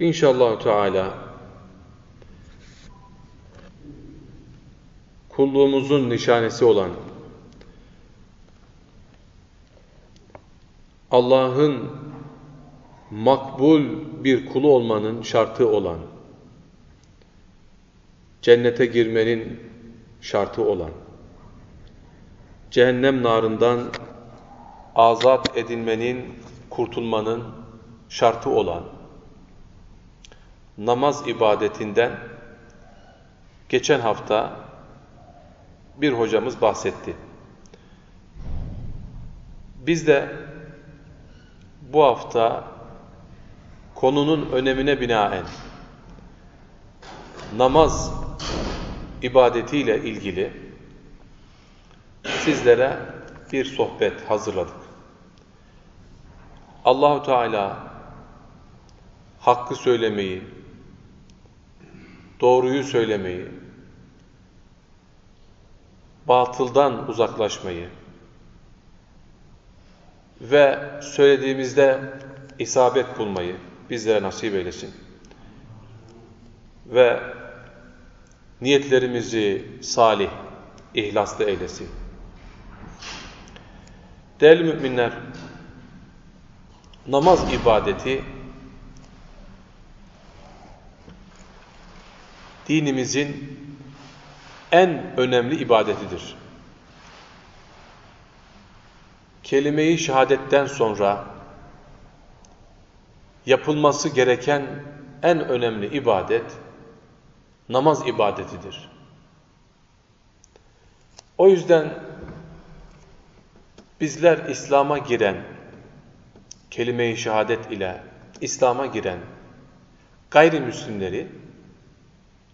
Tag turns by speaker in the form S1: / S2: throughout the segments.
S1: İnşallah Teala kulluğumuzun nişanesi olan Allah'ın makbul bir kulu olmanın şartı olan cennete girmenin şartı olan cehennem narından azat edilmenin, kurtulmanın şartı olan namaz ibadetinden geçen hafta bir hocamız bahsetti. Biz de bu hafta konunun önemine binaen namaz ibadetiyle ilgili sizlere bir sohbet hazırladık. Allahu Teala hakkı söylemeyi, doğruyu söylemeyi, batıldan uzaklaşmayı ve söylediğimizde isabet bulmayı bizlere nasip eylesin. Ve niyetlerimizi salih, ihlaslı eylesin. Değerli müminler, namaz ibadeti dinimizin en önemli ibadetidir. Kelime-i şehadetten sonra yapılması gereken en önemli ibadet namaz ibadetidir. O yüzden bizler İslam'a giren, kelime-i şehadet ile İslam'a giren gayrimüslimleri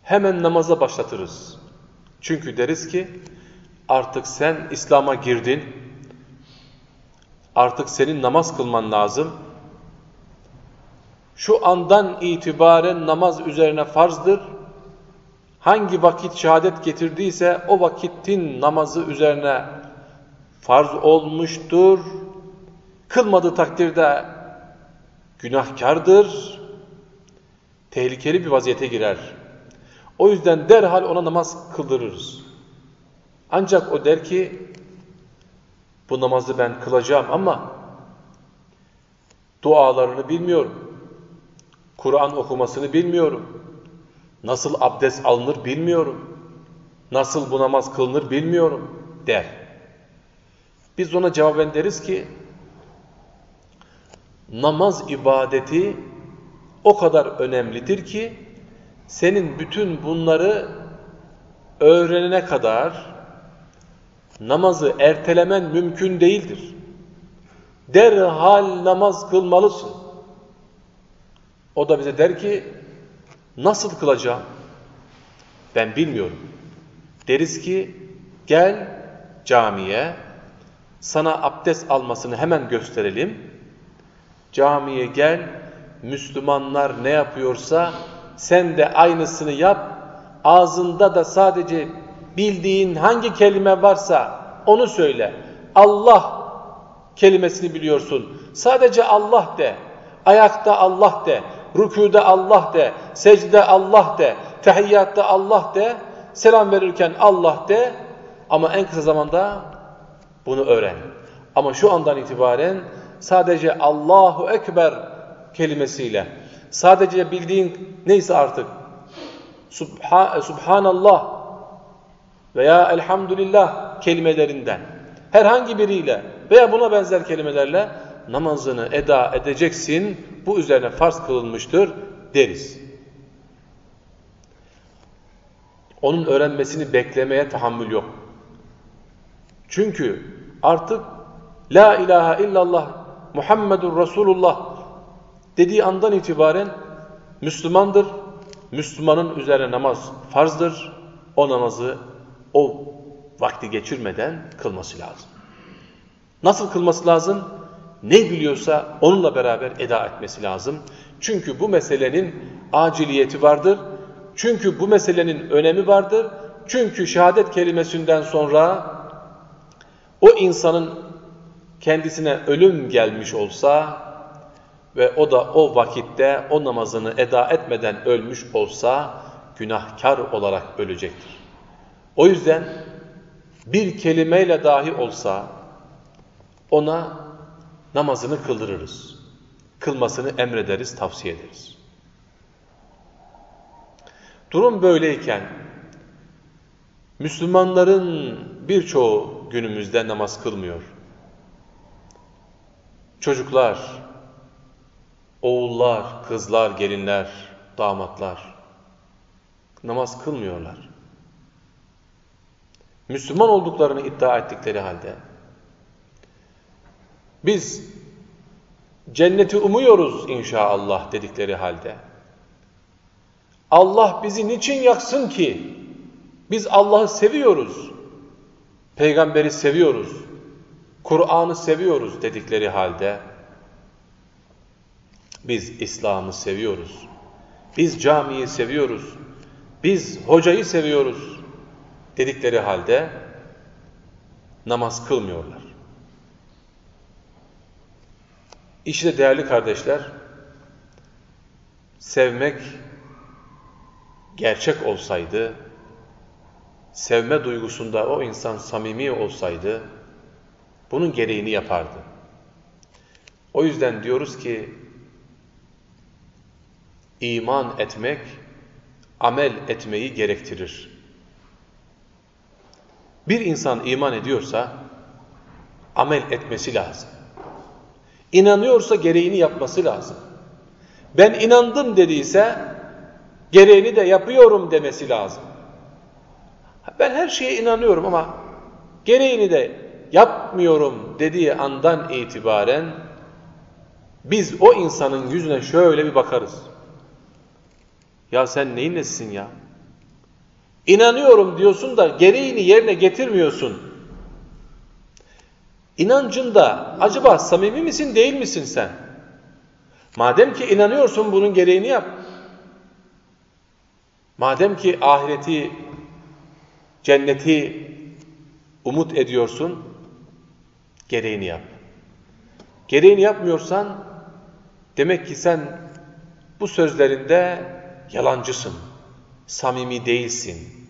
S1: hemen namaza başlatırız. Çünkü deriz ki artık sen İslam'a girdin, artık senin namaz kılman lazım. Şu andan itibaren namaz üzerine farzdır. Hangi vakit şehadet getirdiyse o vakitin namazı üzerine farz olmuştur. Kılmadığı takdirde günahkardır. Tehlikeli bir vaziyete girer. O yüzden derhal ona namaz kıldırırız. Ancak o der ki bu namazı ben kılacağım ama dualarını bilmiyorum. Kur'an okumasını bilmiyorum. Nasıl abdest alınır bilmiyorum. Nasıl bu namaz kılınır bilmiyorum der. Biz ona cevaben deriz ki namaz ibadeti o kadar önemlidir ki senin bütün bunları öğrenene kadar namazı ertelemen mümkün değildir. Derhal namaz kılmalısın. O da bize der ki nasıl kılacağım? Ben bilmiyorum. Deriz ki gel camiye sana abdest almasını hemen gösterelim. Camiye gel Müslümanlar ne yapıyorsa sen de aynısını yap. Ağzında da sadece bildiğin hangi kelime varsa onu söyle. Allah kelimesini biliyorsun. Sadece Allah de. Ayakta Allah de. Rükûde Allah de. Secde Allah de. Tehiyyatta Allah de. Selam verirken Allah de. Ama en kısa zamanda bunu öğren. Ama şu andan itibaren sadece Allahu Ekber kelimesiyle sadece bildiğin neyse artık Subha, Subhanallah veya Elhamdülillah kelimelerinden herhangi biriyle veya buna benzer kelimelerle namazını eda edeceksin. Bu üzerine farz kılınmıştır deriz. Onun öğrenmesini beklemeye tahammül yok. Çünkü artık La ilahe illallah Muhammedur Resulullah dediği andan itibaren Müslümandır. Müslümanın üzerine namaz farzdır. O namazı o vakti geçirmeden kılması lazım. Nasıl kılması lazım? Ne biliyorsa onunla beraber eda etmesi lazım. Çünkü bu meselenin aciliyeti vardır. Çünkü bu meselenin önemi vardır. Çünkü şehadet kelimesinden sonra o insanın kendisine ölüm gelmiş olsa ve o da o vakitte o namazını eda etmeden ölmüş olsa günahkar olarak ölecektir. O yüzden bir kelimeyle dahi olsa ona namazını kıldırırız. Kılmasını emrederiz, tavsiye ederiz. Durum böyleyken Müslümanların birçoğu günümüzde namaz kılmıyor. Çocuklar, oğullar, kızlar, gelinler, damatlar namaz kılmıyorlar. Müslüman olduklarını iddia ettikleri halde biz cenneti umuyoruz inşallah dedikleri halde Allah bizi niçin yaksın ki? Biz Allah'ı seviyoruz. Peygamberi seviyoruz. Kur'an'ı seviyoruz dedikleri halde biz İslam'ı seviyoruz. Biz camiyi seviyoruz. Biz hocayı seviyoruz dedikleri halde namaz kılmıyorlar. İşte değerli kardeşler, sevmek gerçek olsaydı, sevme duygusunda o insan samimi olsaydı, bunun gereğini yapardı. O yüzden diyoruz ki, iman etmek, amel etmeyi gerektirir. Bir insan iman ediyorsa, amel etmesi lazım. İnanıyorsa gereğini yapması lazım. Ben inandım dediyse, gereğini de yapıyorum demesi lazım. Ben her şeye inanıyorum ama gereğini de yapmıyorum dediği andan itibaren biz o insanın yüzüne şöyle bir bakarız. Ya sen neyin nesisin ya? İnanıyorum diyorsun da gereğini yerine getirmiyorsun. İnancında acaba samimi misin değil misin sen? Madem ki inanıyorsun bunun gereğini yap. Madem ki ahireti, cenneti umut ediyorsun, gereğini yap. Gereğini yapmıyorsan, demek ki sen bu sözlerinde yalancısın, samimi değilsin.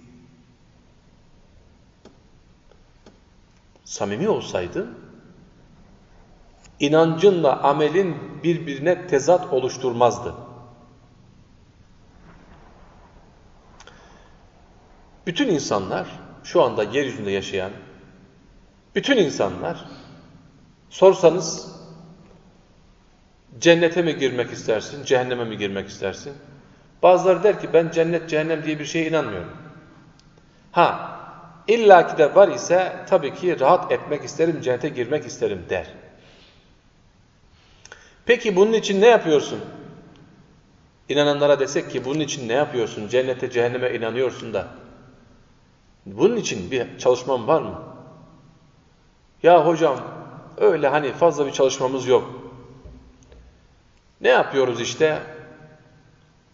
S1: Samimi olsaydın, inancınla amelin birbirine tezat oluşturmazdı. Bütün insanlar, şu anda yeryüzünde yaşayan bütün insanlar sorsanız cennete mi girmek istersin, cehenneme mi girmek istersin? Bazıları der ki ben cennet, cehennem diye bir şeye inanmıyorum. Ha, illaki de var ise tabii ki rahat etmek isterim, cennete girmek isterim der. Peki bunun için ne yapıyorsun? İnananlara desek ki bunun için ne yapıyorsun? Cennete, cehenneme inanıyorsun da bunun için bir çalışmam var mı? Ya hocam öyle hani fazla bir çalışmamız yok. Ne yapıyoruz işte?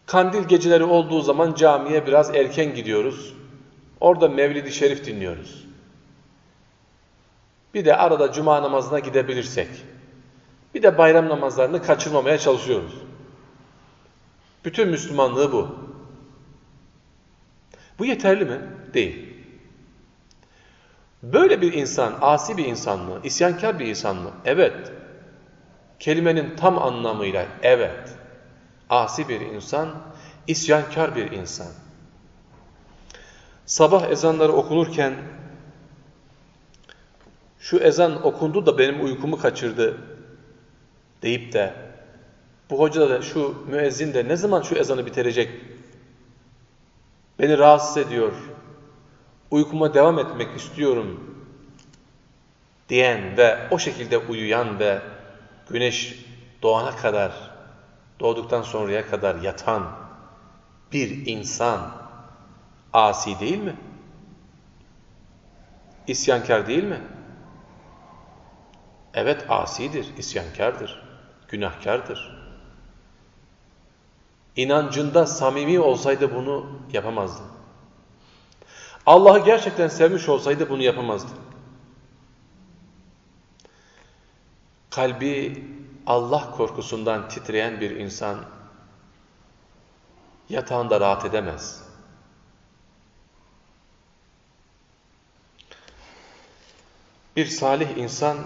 S1: Kandil geceleri olduğu zaman camiye biraz erken gidiyoruz. Orada Mevlid-i Şerif dinliyoruz. Bir de arada cuma namazına gidebilirsek. Bir de bayram namazlarını kaçırmamaya çalışıyoruz. Bütün Müslümanlığı bu. Bu yeterli mi? Değil. Böyle bir insan, asi bir insan mı, isyankar bir insan mı? Evet. Kelimenin tam anlamıyla evet. Asi bir insan, isyankar bir insan. Sabah ezanları okunurken şu ezan okundu da benim uykumu kaçırdı deyip de bu hoca da şu müezzin de ne zaman şu ezanı bitirecek beni rahatsız ediyor uykuma devam etmek istiyorum diyen ve o şekilde uyuyan ve güneş doğana kadar, doğduktan sonraya kadar yatan bir insan asi değil mi? İsyankar değil mi? Evet asidir, isyankardır, günahkardır. İnancında samimi olsaydı bunu yapamazdı. Allah'ı gerçekten sevmiş olsaydı bunu yapamazdı. Kalbi Allah korkusundan titreyen bir insan yatağında rahat edemez. Bir salih insan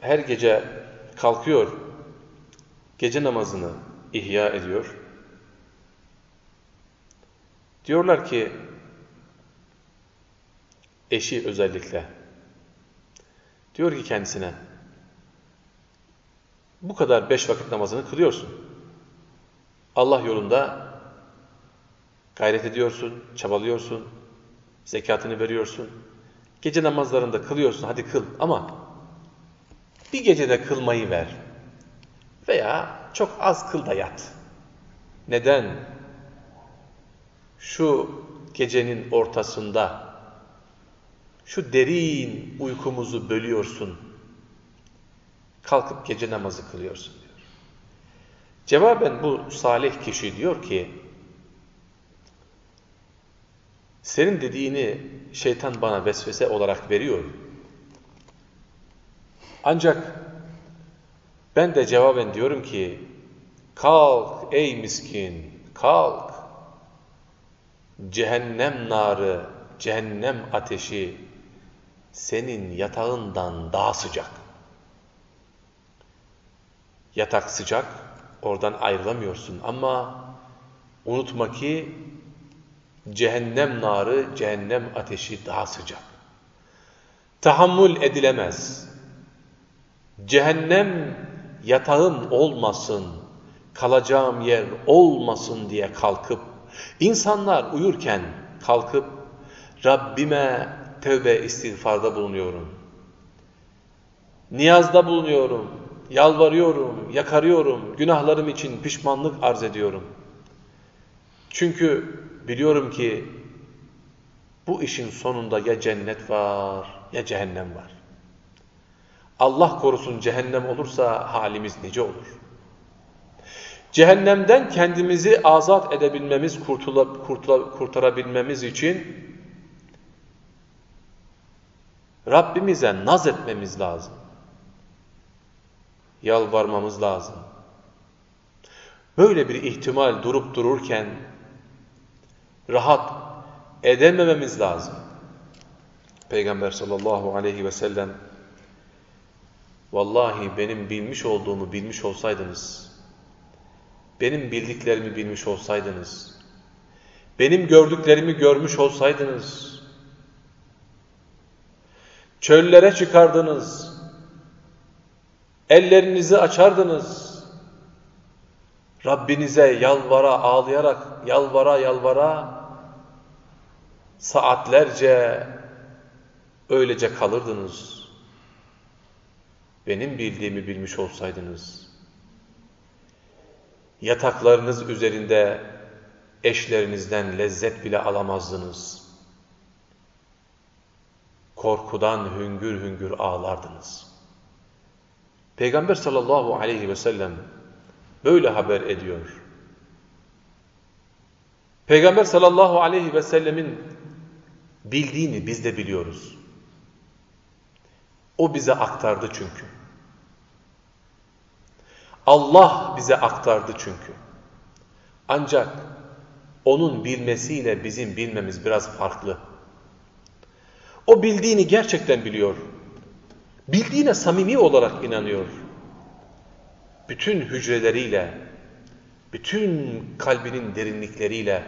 S1: her gece kalkıyor, gece namazını ihya ediyor. Diyorlar ki, eşi özellikle, diyor ki kendisine, bu kadar beş vakit namazını kılıyorsun. Allah yolunda gayret ediyorsun, çabalıyorsun, zekatını veriyorsun. Gece namazlarında kılıyorsun, hadi kıl ama bir gecede kılmayı ver. Veya çok az kıl da yat. Neden? Şu gecenin ortasında şu derin uykumuzu bölüyorsun. Kalkıp gece namazı kılıyorsun diyor. Cevaben bu salih kişi diyor ki senin dediğini şeytan bana vesvese olarak veriyor. Ancak ben de cevaben diyorum ki kalk ey miskin kalk cehennem narı cehennem ateşi senin yatağından daha sıcak. Yatak sıcak, oradan ayrılamıyorsun ama unutma ki cehennem narı, cehennem ateşi daha sıcak. Tahammül edilemez. Cehennem yatağım olmasın, kalacağım yer olmasın diye kalkıp, insanlar uyurken kalkıp, Rabbime tövbe istiğfarda bulunuyorum. Niyazda bulunuyorum, yalvarıyorum, yakarıyorum, günahlarım için pişmanlık arz ediyorum. Çünkü biliyorum ki bu işin sonunda ya cennet var ya cehennem var. Allah korusun cehennem olursa halimiz nice olur. Cehennemden kendimizi azat edebilmemiz, kurtula, kurtula, kurtarabilmemiz için Rabbimize naz etmemiz lazım. Yalvarmamız lazım. Böyle bir ihtimal durup dururken rahat edemememiz lazım. Peygamber sallallahu aleyhi ve sellem Vallahi benim bilmiş olduğumu bilmiş olsaydınız, benim bildiklerimi bilmiş olsaydınız, benim gördüklerimi görmüş olsaydınız, çöllere çıkardınız, ellerinizi açardınız, Rabbinize yalvara ağlayarak, yalvara yalvara, saatlerce öylece kalırdınız. Benim bildiğimi bilmiş olsaydınız, yataklarınız üzerinde eşlerinizden lezzet bile alamazdınız. Korkudan hüngür hüngür ağlardınız. Peygamber sallallahu aleyhi ve sellem böyle haber ediyor. Peygamber sallallahu aleyhi ve sellemin bildiğini biz de biliyoruz. O bize aktardı çünkü. Allah bize aktardı çünkü. Ancak onun bilmesiyle bizim bilmemiz biraz farklı. O bildiğini gerçekten biliyor. Bildiğine samimi olarak inanıyor. Bütün hücreleriyle, bütün kalbinin derinlikleriyle,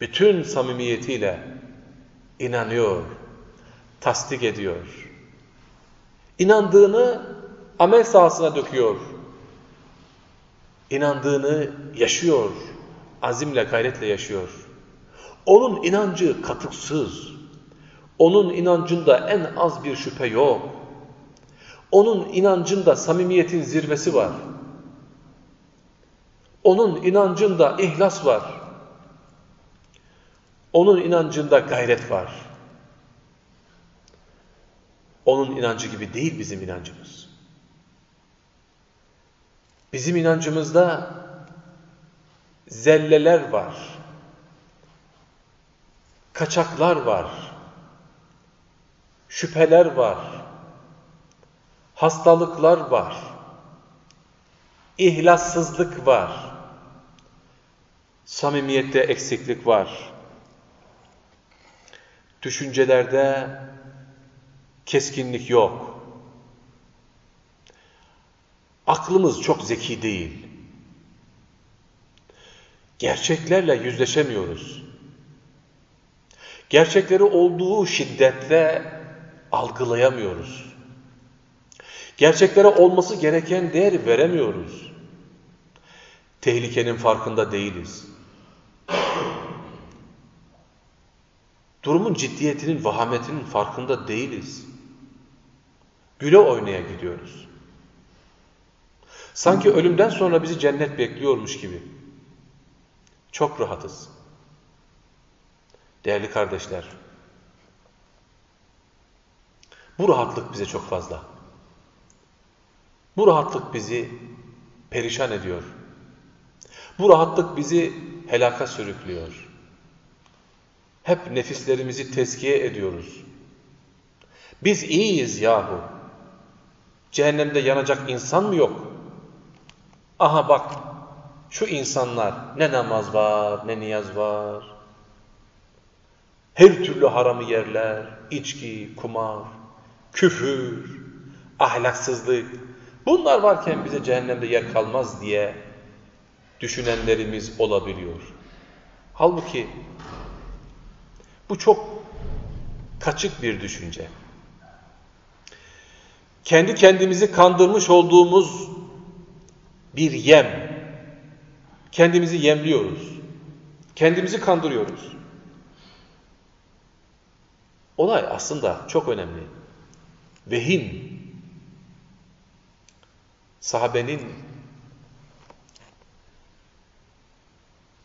S1: bütün samimiyetiyle inanıyor, tasdik ediyor. İnandığını amel sahasına döküyor. İnandığını yaşıyor, azimle, gayretle yaşıyor. Onun inancı katıksız. Onun inancında en az bir şüphe yok. Onun inancında samimiyetin zirvesi var. Onun inancında ihlas var. Onun inancında gayret var. Onun inancı gibi değil bizim inancımız. Bizim inancımızda zelleler var. Kaçaklar var. Şüpheler var. Hastalıklar var. İhlassızlık var. Samimiyette eksiklik var. Düşüncelerde keskinlik yok. Aklımız çok zeki değil. Gerçeklerle yüzleşemiyoruz. Gerçekleri olduğu şiddetle algılayamıyoruz. Gerçeklere olması gereken değer veremiyoruz. Tehlikenin farkında değiliz. Durumun ciddiyetinin, vahametinin farkında değiliz. Güle oynaya gidiyoruz. Sanki ölümden sonra bizi cennet bekliyormuş gibi. Çok rahatız. Değerli kardeşler, bu rahatlık bize çok fazla. Bu rahatlık bizi perişan ediyor. Bu rahatlık bizi helaka sürüklüyor. Hep nefislerimizi teskiye ediyoruz. Biz iyiyiz yahu. Cehennemde yanacak insan mı yok? Aha bak şu insanlar ne namaz var ne niyaz var. Her türlü haramı yerler, içki, kumar, küfür, ahlaksızlık. Bunlar varken bize cehennemde yer kalmaz diye düşünenlerimiz olabiliyor. Halbuki bu çok kaçık bir düşünce. Kendi kendimizi kandırmış olduğumuz bir yem. Kendimizi yemliyoruz. Kendimizi kandırıyoruz. Olay aslında çok önemli. Vehim. Sahabenin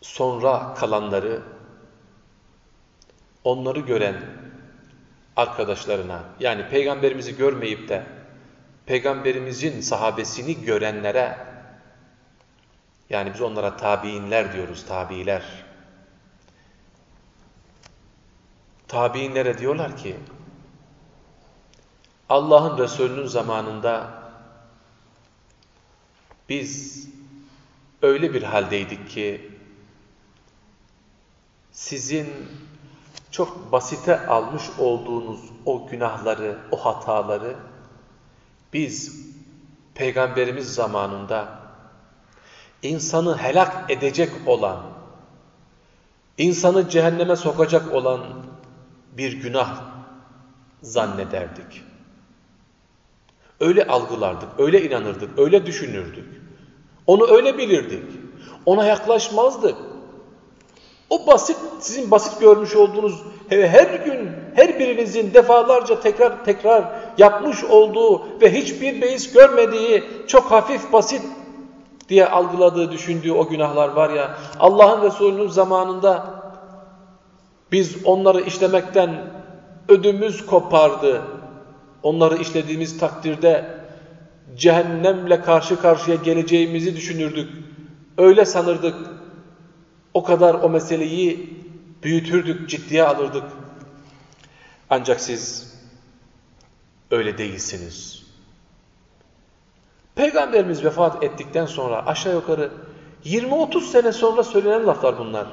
S1: sonra kalanları onları gören arkadaşlarına yani peygamberimizi görmeyip de peygamberimizin sahabesini görenlere yani biz onlara tabiinler diyoruz, tabiiler. Tabiinlere diyorlar ki Allah'ın Resulü'nün zamanında biz öyle bir haldeydik ki sizin çok basite almış olduğunuz o günahları, o hataları biz peygamberimiz zamanında insanı helak edecek olan, insanı cehenneme sokacak olan bir günah zannederdik. Öyle algılardık, öyle inanırdık, öyle düşünürdük. Onu öyle bilirdik. Ona yaklaşmazdık. O basit, sizin basit görmüş olduğunuz her gün her birinizin defalarca tekrar tekrar yapmış olduğu ve hiçbir beis görmediği çok hafif basit diye algıladığı, düşündüğü o günahlar var ya Allah'ın Resulü'nün zamanında biz onları işlemekten ödümüz kopardı. Onları işlediğimiz takdirde cehennemle karşı karşıya geleceğimizi düşünürdük. Öyle sanırdık. O kadar o meseleyi büyütürdük, ciddiye alırdık. Ancak siz öyle değilsiniz. Peygamberimiz vefat ettikten sonra aşağı yukarı 20-30 sene sonra söylenen laflar bunlar.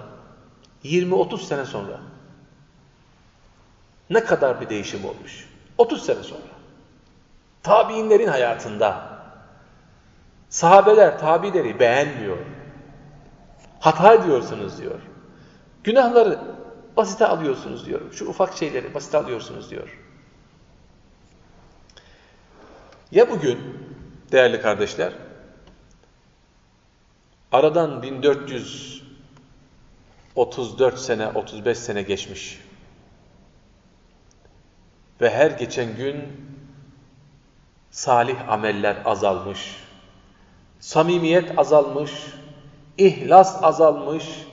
S1: 20-30 sene sonra. Ne kadar bir değişim olmuş. 30 sene sonra. Tabiinlerin hayatında sahabeler tabileri beğenmiyor. Hata ediyorsunuz diyor. Günahları basite alıyorsunuz diyor. Şu ufak şeyleri basite alıyorsunuz diyor. Ya bugün değerli kardeşler aradan 1434 sene 35 sene geçmiş ve her geçen gün salih ameller azalmış, samimiyet azalmış, ihlas azalmış,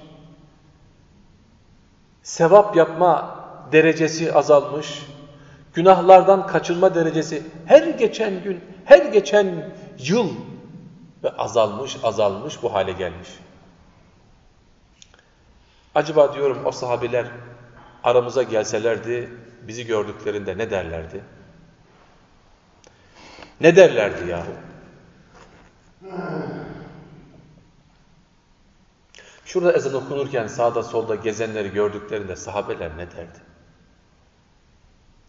S1: sevap yapma derecesi azalmış, günahlardan kaçınma derecesi her geçen gün, her geçen yıl ve azalmış, azalmış bu hale gelmiş. Acaba diyorum o sahabeler aramıza gelselerdi, bizi gördüklerinde ne derlerdi? Ne derlerdi yahu? Şurada ezan okunurken sağda solda gezenleri gördüklerinde sahabeler ne derdi?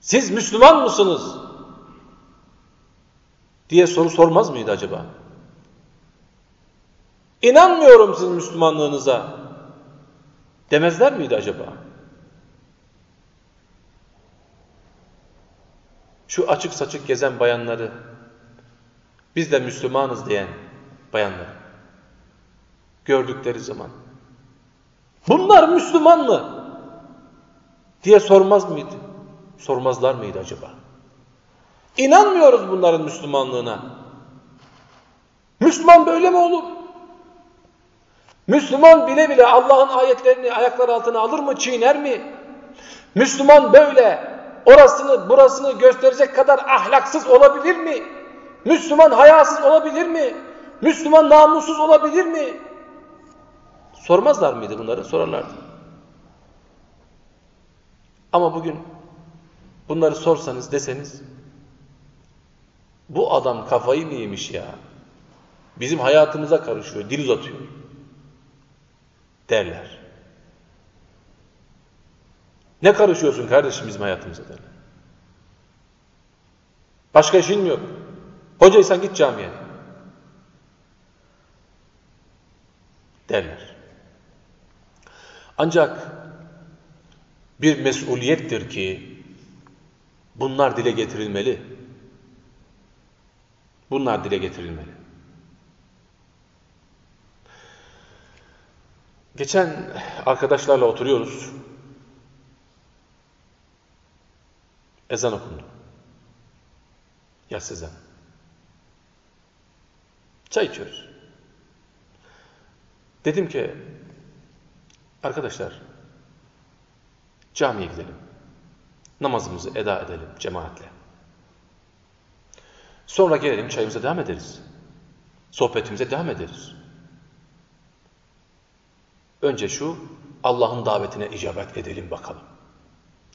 S1: Siz Müslüman mısınız? diye soru sormaz mıydı acaba? İnanmıyorum sizin Müslümanlığınıza demezler miydi acaba? Şu açık saçık gezen bayanları, biz de Müslümanız diyen bayanları gördükleri zaman bunlar Müslüman mı? diye sormaz mıydı? Sormazlar mıydı acaba? İnanmıyoruz bunların Müslümanlığına. Müslüman böyle mi olur? Müslüman bile bile Allah'ın ayetlerini ayaklar altına alır mı, çiğner mi? Müslüman böyle orasını burasını gösterecek kadar ahlaksız olabilir mi? Müslüman hayasız olabilir mi? Müslüman namussuz olabilir mi? Sormazlar mıydı bunları? Sorarlardı. Ama bugün bunları sorsanız deseniz bu adam kafayı mı yemiş ya? Bizim hayatımıza karışıyor, dil uzatıyor derler. Ne karışıyorsun kardeşim bizim hayatımıza derler. Başka işin mi yok? Hocaysan git camiye. Derler. Ancak bir mesuliyettir ki bunlar dile getirilmeli. Bunlar dile getirilmeli. Geçen arkadaşlarla oturuyoruz. Ezan okundu. Yas ezan. Çay içiyoruz. Dedim ki arkadaşlar camiye gidelim. Namazımızı eda edelim cemaatle. Sonra gelelim çayımıza devam ederiz. Sohbetimize devam ederiz. Önce şu Allah'ın davetine icabet edelim bakalım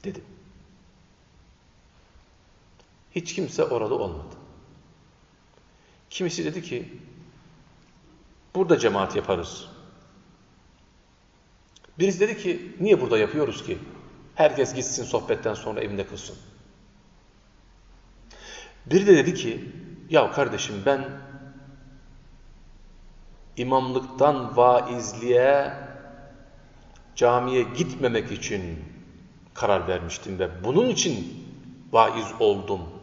S1: dedim. Hiç kimse orada olmadı. Kimisi dedi ki burada cemaat yaparız. Birisi dedi ki niye burada yapıyoruz ki? Herkes gitsin sohbetten sonra evinde kılsın. Biri de dedi ki ya kardeşim ben imamlıktan vaizliğe camiye gitmemek için karar vermiştim ve bunun için vaiz oldum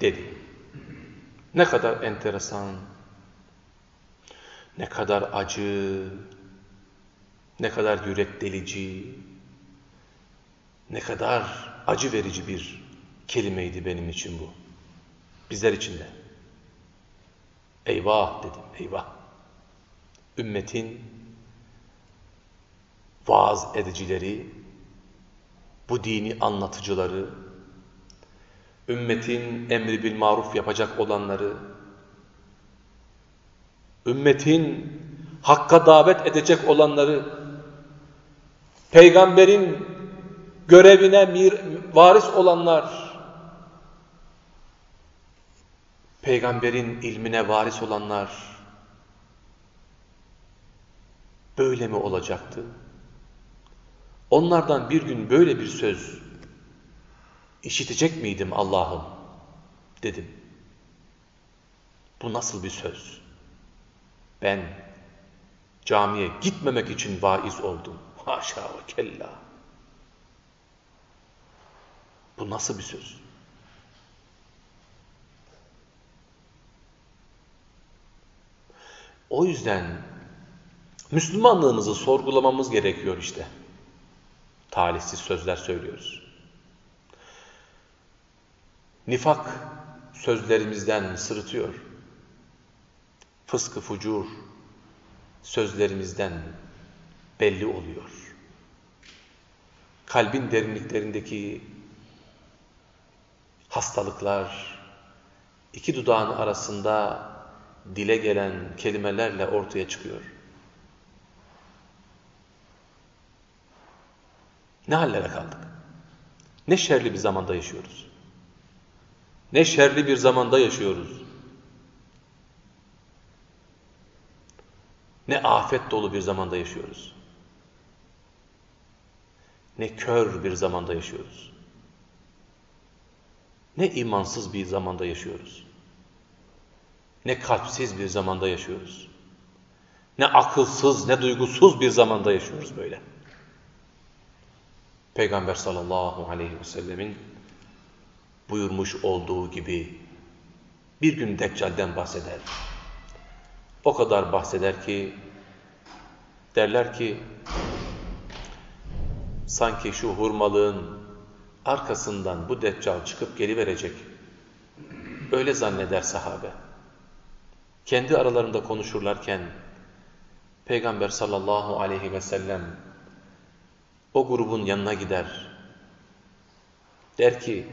S1: dedi. Ne kadar enteresan, ne kadar acı, ne kadar yürek delici, ne kadar acı verici bir kelimeydi benim için bu. Bizler için de. Eyvah dedim, eyvah. Ümmetin vaaz edicileri, bu dini anlatıcıları, ümmetin emri bil maruf yapacak olanları, ümmetin hakka davet edecek olanları, peygamberin görevine mir, varis olanlar, peygamberin ilmine varis olanlar, böyle mi olacaktı? Onlardan bir gün böyle bir söz işitecek miydim Allah'ım? Dedim. Bu nasıl bir söz? Ben camiye gitmemek için vaiz oldum. Haşa ve kella. Bu nasıl bir söz? O yüzden Müslümanlığımızı sorgulamamız gerekiyor işte. Talihsiz sözler söylüyoruz. Nifak sözlerimizden sırıtıyor. Fıskı fucur sözlerimizden belli oluyor. Kalbin derinliklerindeki hastalıklar iki dudağın arasında dile gelen kelimelerle ortaya çıkıyor. Ne hallere kaldık? Ne şerli bir zamanda yaşıyoruz. Ne şerli bir zamanda yaşıyoruz. Ne afet dolu bir zamanda yaşıyoruz. Ne kör bir zamanda yaşıyoruz. Ne imansız bir zamanda yaşıyoruz. Ne kalpsiz bir zamanda yaşıyoruz. Ne akılsız, ne duygusuz bir zamanda yaşıyoruz böyle. Peygamber sallallahu aleyhi ve sellemin buyurmuş olduğu gibi bir gün Deccal'den bahseder. O kadar bahseder ki derler ki sanki şu hurmalığın arkasından bu Deccal çıkıp geliverecek. Öyle zanneder sahabe. Kendi aralarında konuşurlarken Peygamber sallallahu aleyhi ve sellem o grubun yanına gider. Der ki,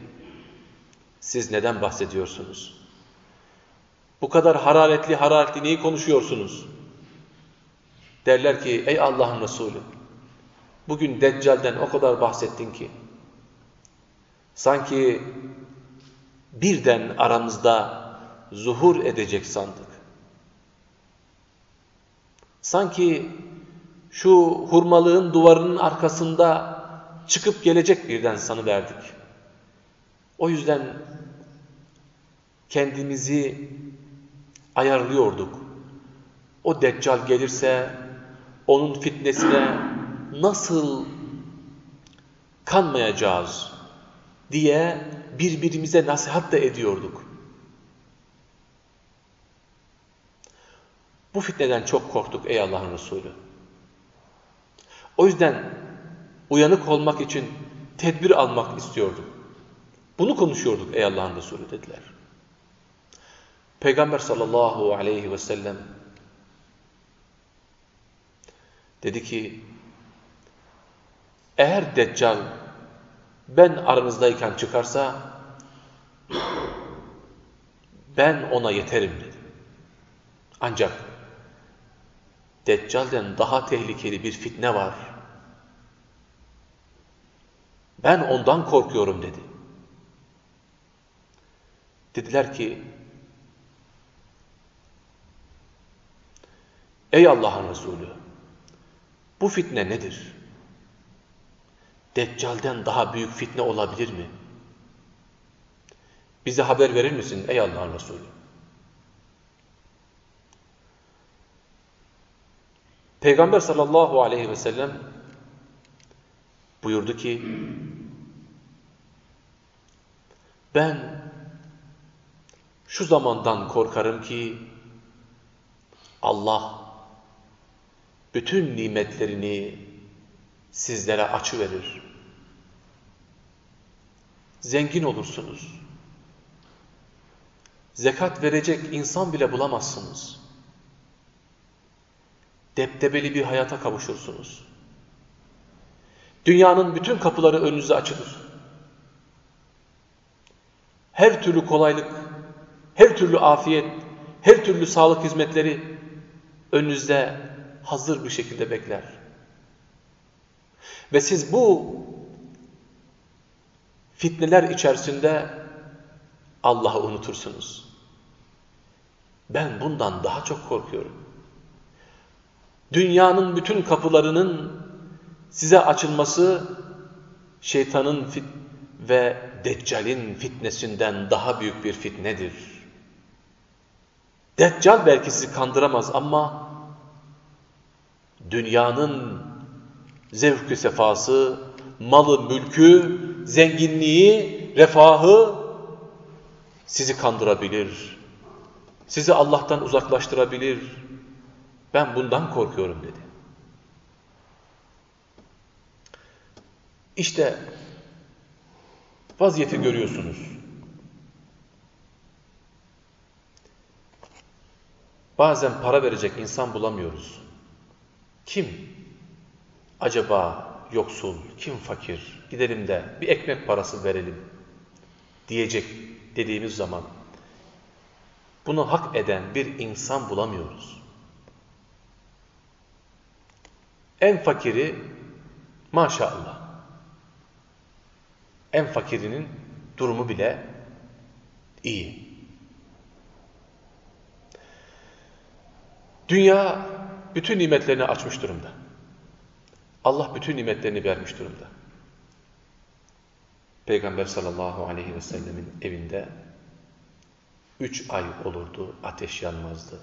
S1: siz neden bahsediyorsunuz? Bu kadar hararetli hararetli neyi konuşuyorsunuz? Derler ki, ey Allah'ın Resulü, bugün Deccal'den o kadar bahsettin ki, sanki birden aramızda zuhur edecek sandık. Sanki şu hurmalığın duvarının arkasında çıkıp gelecek birden sanıverdik. O yüzden kendimizi ayarlıyorduk. O deccal gelirse onun fitnesine nasıl kanmayacağız diye birbirimize nasihat da ediyorduk. Bu fitneden çok korktuk ey Allah'ın Resulü. O yüzden uyanık olmak için tedbir almak istiyorduk. Bunu konuşuyorduk ey Allah'ın Resulü dediler. Peygamber sallallahu aleyhi ve sellem dedi ki eğer Deccal ben aranızdayken çıkarsa ben ona yeterim dedi. Ancak Deccal'den daha tehlikeli bir fitne var. Ben ondan korkuyorum dedi. Dediler ki Ey Allah'ın Resulü bu fitne nedir? Deccal'den daha büyük fitne olabilir mi? Bize haber verir misin ey Allah'ın Resulü? Peygamber sallallahu aleyhi ve sellem buyurdu ki ben şu zamandan korkarım ki Allah bütün nimetlerini sizlere açı verir. Zengin olursunuz. Zekat verecek insan bile bulamazsınız. Deptebeli bir hayata kavuşursunuz. Dünyanın bütün kapıları önünüze açılır. Her türlü kolaylık, her türlü afiyet, her türlü sağlık hizmetleri önünüzde hazır bir şekilde bekler. Ve siz bu fitneler içerisinde Allah'ı unutursunuz. Ben bundan daha çok korkuyorum. Dünyanın bütün kapılarının size açılması şeytanın fit ve Deccal'in fitnesinden daha büyük bir fitnedir. Deccal belki sizi kandıramaz ama dünyanın zevkü sefası, malı, mülkü, zenginliği, refahı sizi kandırabilir. Sizi Allah'tan uzaklaştırabilir. Ben bundan korkuyorum dedi. İşte vaziyeti görüyorsunuz. Bazen para verecek insan bulamıyoruz. Kim acaba yoksul, kim fakir, gidelim de bir ekmek parası verelim diyecek dediğimiz zaman bunu hak eden bir insan bulamıyoruz. En fakiri maşallah. En fakirinin durumu bile iyi. Dünya bütün nimetlerini açmış durumda. Allah bütün nimetlerini vermiş durumda. Peygamber sallallahu aleyhi ve sellemin evinde üç ay olurdu, ateş yanmazdı.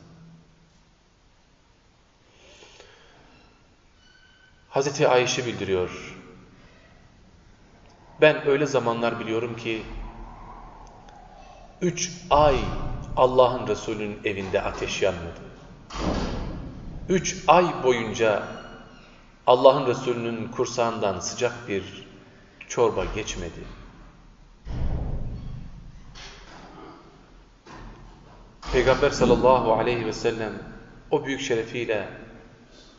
S1: Hazreti Ayşe bildiriyor. Ben öyle zamanlar biliyorum ki üç ay Allah'ın Resulü'nün evinde ateş yanmadı. Üç ay boyunca Allah'ın Resulü'nün kursağından sıcak bir çorba geçmedi. Peygamber sallallahu aleyhi ve sellem o büyük şerefiyle,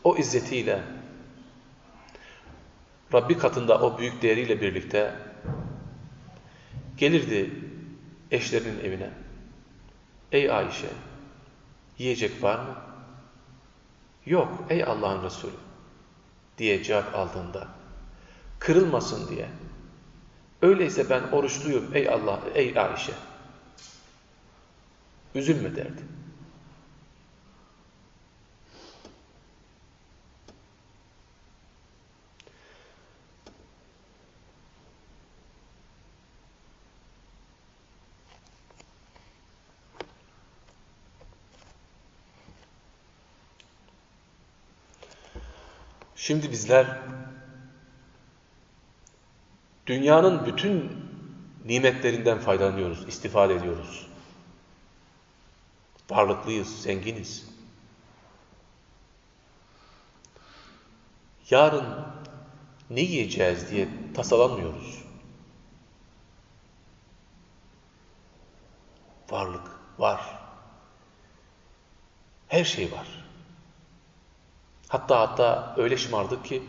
S1: o izzetiyle, Rabbi katında o büyük değeriyle birlikte gelirdi eşlerinin evine. Ey Ayşe, yiyecek var mı? Yok ey Allah'ın Resulü diye cevap aldığında kırılmasın diye. Öyleyse ben oruçluyum ey Allah, ey Ayşe. Üzülme derdi. Şimdi bizler dünyanın bütün nimetlerinden faydalanıyoruz, istifade ediyoruz. Varlıklıyız, zenginiz. Yarın ne yiyeceğiz diye tasalanmıyoruz. Varlık var. Her şey var. Hatta hatta öyle şımardık ki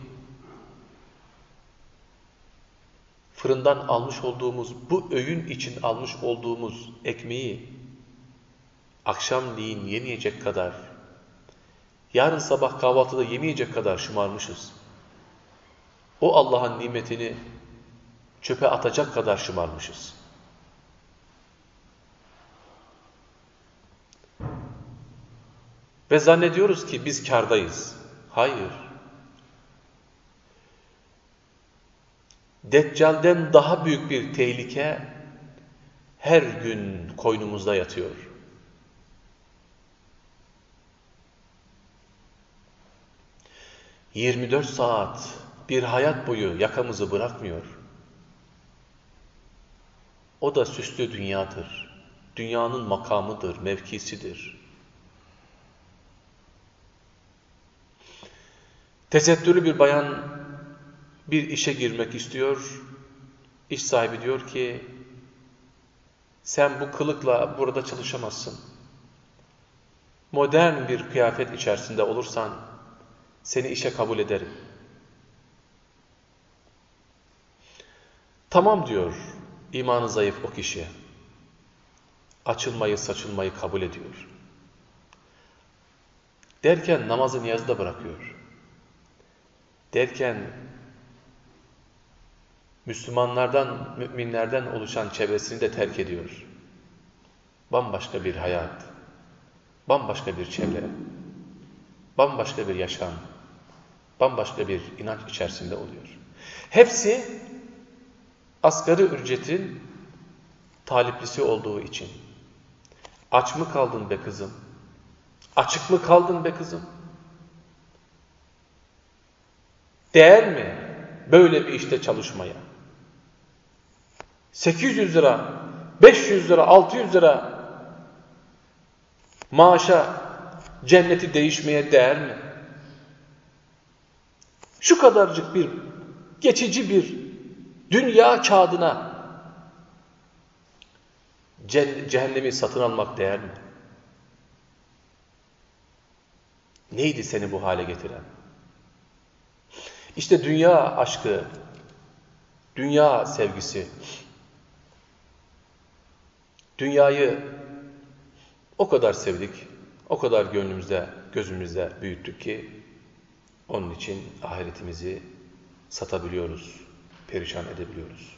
S1: fırından almış olduğumuz bu öğün için almış olduğumuz ekmeği akşamleyin yemeyecek kadar yarın sabah kahvaltıda yemeyecek kadar şımarmışız. O Allah'ın nimetini çöpe atacak kadar şımarmışız. Ve zannediyoruz ki biz kardayız. Hayır. Deccal'den daha büyük bir tehlike her gün koynumuzda yatıyor. Yirmi dört saat bir hayat boyu yakamızı bırakmıyor. O da süslü dünyadır. Dünyanın makamıdır, mevkisidir. Tesettürlü bir bayan bir işe girmek istiyor. İş sahibi diyor ki sen bu kılıkla burada çalışamazsın. Modern bir kıyafet içerisinde olursan seni işe kabul ederim. Tamam diyor imanı zayıf o kişi. Açılmayı saçılmayı kabul ediyor. Derken namazı niyazı da bırakıyor derken Müslümanlardan, müminlerden oluşan çevresini de terk ediyor. Bambaşka bir hayat, bambaşka bir çevre, bambaşka bir yaşam, bambaşka bir inanç içerisinde oluyor. Hepsi asgari ücretin taliplisi olduğu için. Aç mı kaldın be kızım? Açık mı kaldın be kızım? Değer mi böyle bir işte çalışmaya? 800 lira, 500 lira, 600 lira maaşa cenneti değişmeye değer mi? Şu kadarcık bir geçici bir dünya kağıdına cehennemi satın almak değer mi? Neydi seni bu hale getiren? İşte dünya aşkı, dünya sevgisi, dünyayı o kadar sevdik, o kadar gönlümüzde, gözümüzde büyüttük ki onun için ahiretimizi satabiliyoruz, perişan edebiliyoruz.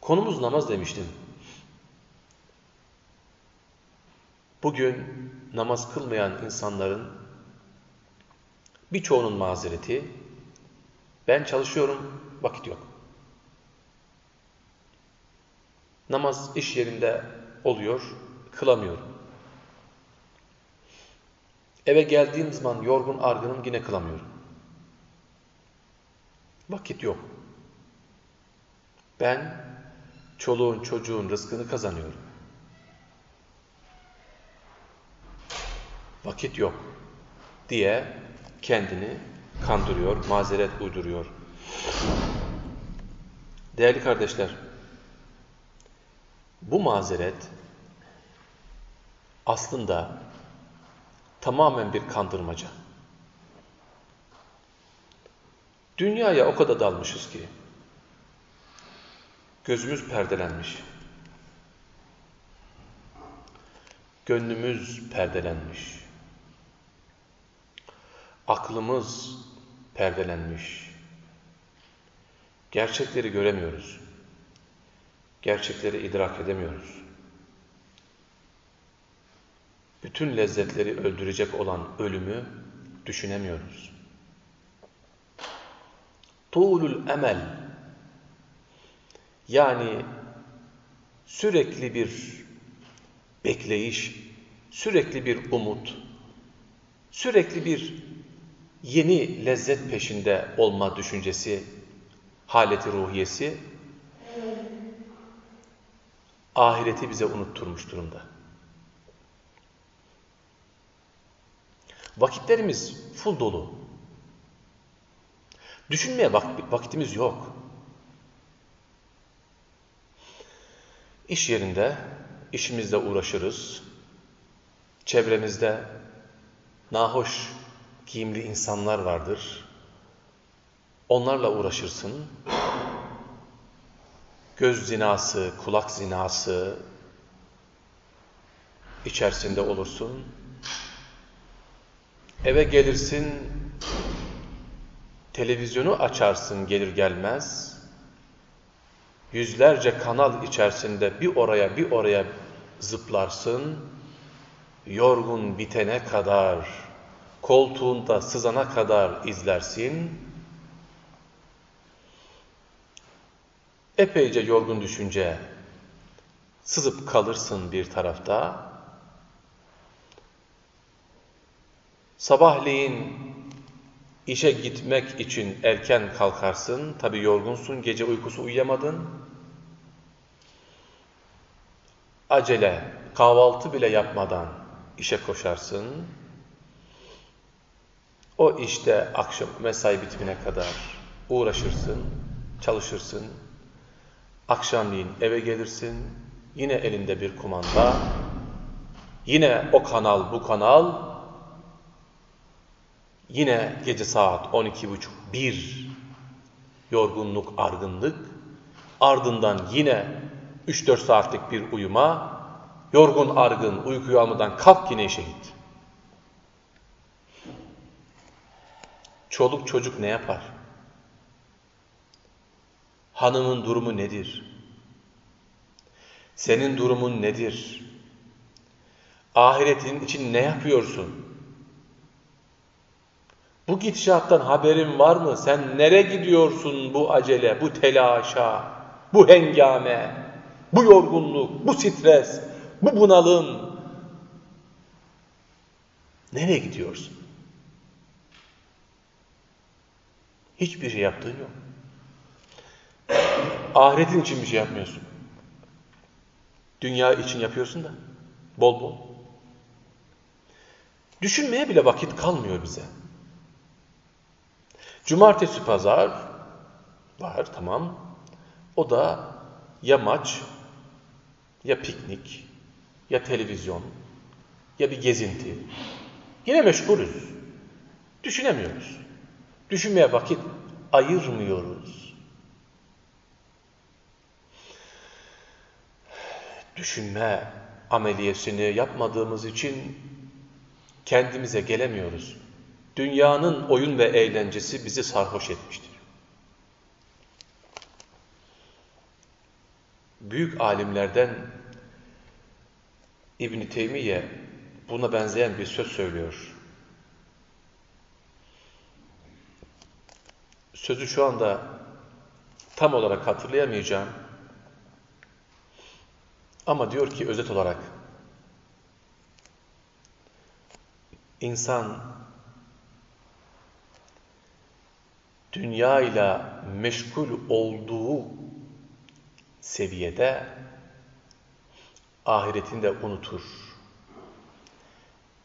S1: Konumuz namaz demiştim. bugün namaz kılmayan insanların birçoğunun mazereti ben çalışıyorum, vakit yok. Namaz iş yerinde oluyor, kılamıyorum. Eve geldiğim zaman yorgun argınım yine kılamıyorum. Vakit yok. Ben çoluğun çocuğun rızkını kazanıyorum. Vakit yok diye kendini kandırıyor, mazeret uyduruyor. Değerli kardeşler, bu mazeret aslında tamamen bir kandırmaca. Dünyaya o kadar dalmışız ki gözümüz perdelenmiş. Gönlümüz perdelenmiş. Aklımız perdelenmiş. Gerçekleri göremiyoruz. Gerçekleri idrak edemiyoruz. Bütün lezzetleri öldürecek olan ölümü düşünemiyoruz. Tuğlul emel yani sürekli bir bekleyiş, sürekli bir umut, sürekli bir yeni lezzet peşinde olma düşüncesi, haleti ruhiyesi ahireti bize unutturmuş durumda. Vakitlerimiz full dolu. Düşünmeye vakitimiz yok. İş yerinde, işimizle uğraşırız. Çevremizde nahoş giyimli insanlar vardır. Onlarla uğraşırsın. Göz zinası, kulak zinası içerisinde olursun. Eve gelirsin, televizyonu açarsın gelir gelmez. Yüzlerce kanal içerisinde bir oraya bir oraya zıplarsın. Yorgun bitene kadar, koltuğunda sızana kadar izlersin. Epeyce yorgun düşünce sızıp kalırsın bir tarafta. Sabahleyin işe gitmek için erken kalkarsın. Tabi yorgunsun, gece uykusu uyuyamadın. Acele, kahvaltı bile yapmadan işe koşarsın. O işte akşam mesai bitimine kadar uğraşırsın, çalışırsın. Akşamleyin eve gelirsin. Yine elinde bir kumanda. Yine o kanal, bu kanal Yine gece saat 12.30-1 yorgunluk, argınlık. Ardından yine 3-4 saatlik bir uyuma. Yorgun, argın, uykuyu almadan kalk yine işe git. Çoluk çocuk ne yapar? Hanımın durumu nedir? Senin durumun nedir? Ahiretin için ne yapıyorsun? Bu gidişattan haberin var mı? Sen nere gidiyorsun bu acele, bu telaşa, bu hengame, bu yorgunluk, bu stres, bu bunalım? Nereye gidiyorsun? Hiçbir şey yaptığın yok. Ahiretin için bir şey yapmıyorsun. Dünya için yapıyorsun da bol bol. Düşünmeye bile vakit kalmıyor bize. Cumartesi pazar var tamam. O da ya maç, ya piknik, ya televizyon, ya bir gezinti. Yine meşgulüz. Düşünemiyoruz. Düşünmeye vakit ayırmıyoruz. Düşünme ameliyesini yapmadığımız için kendimize gelemiyoruz. Dünyanın oyun ve eğlencesi bizi sarhoş etmiştir. Büyük alimlerden İbn Teymiye buna benzeyen bir söz söylüyor. Sözü şu anda tam olarak hatırlayamayacağım. Ama diyor ki özet olarak insan dünya ile meşgul olduğu seviyede ahiretini de unutur.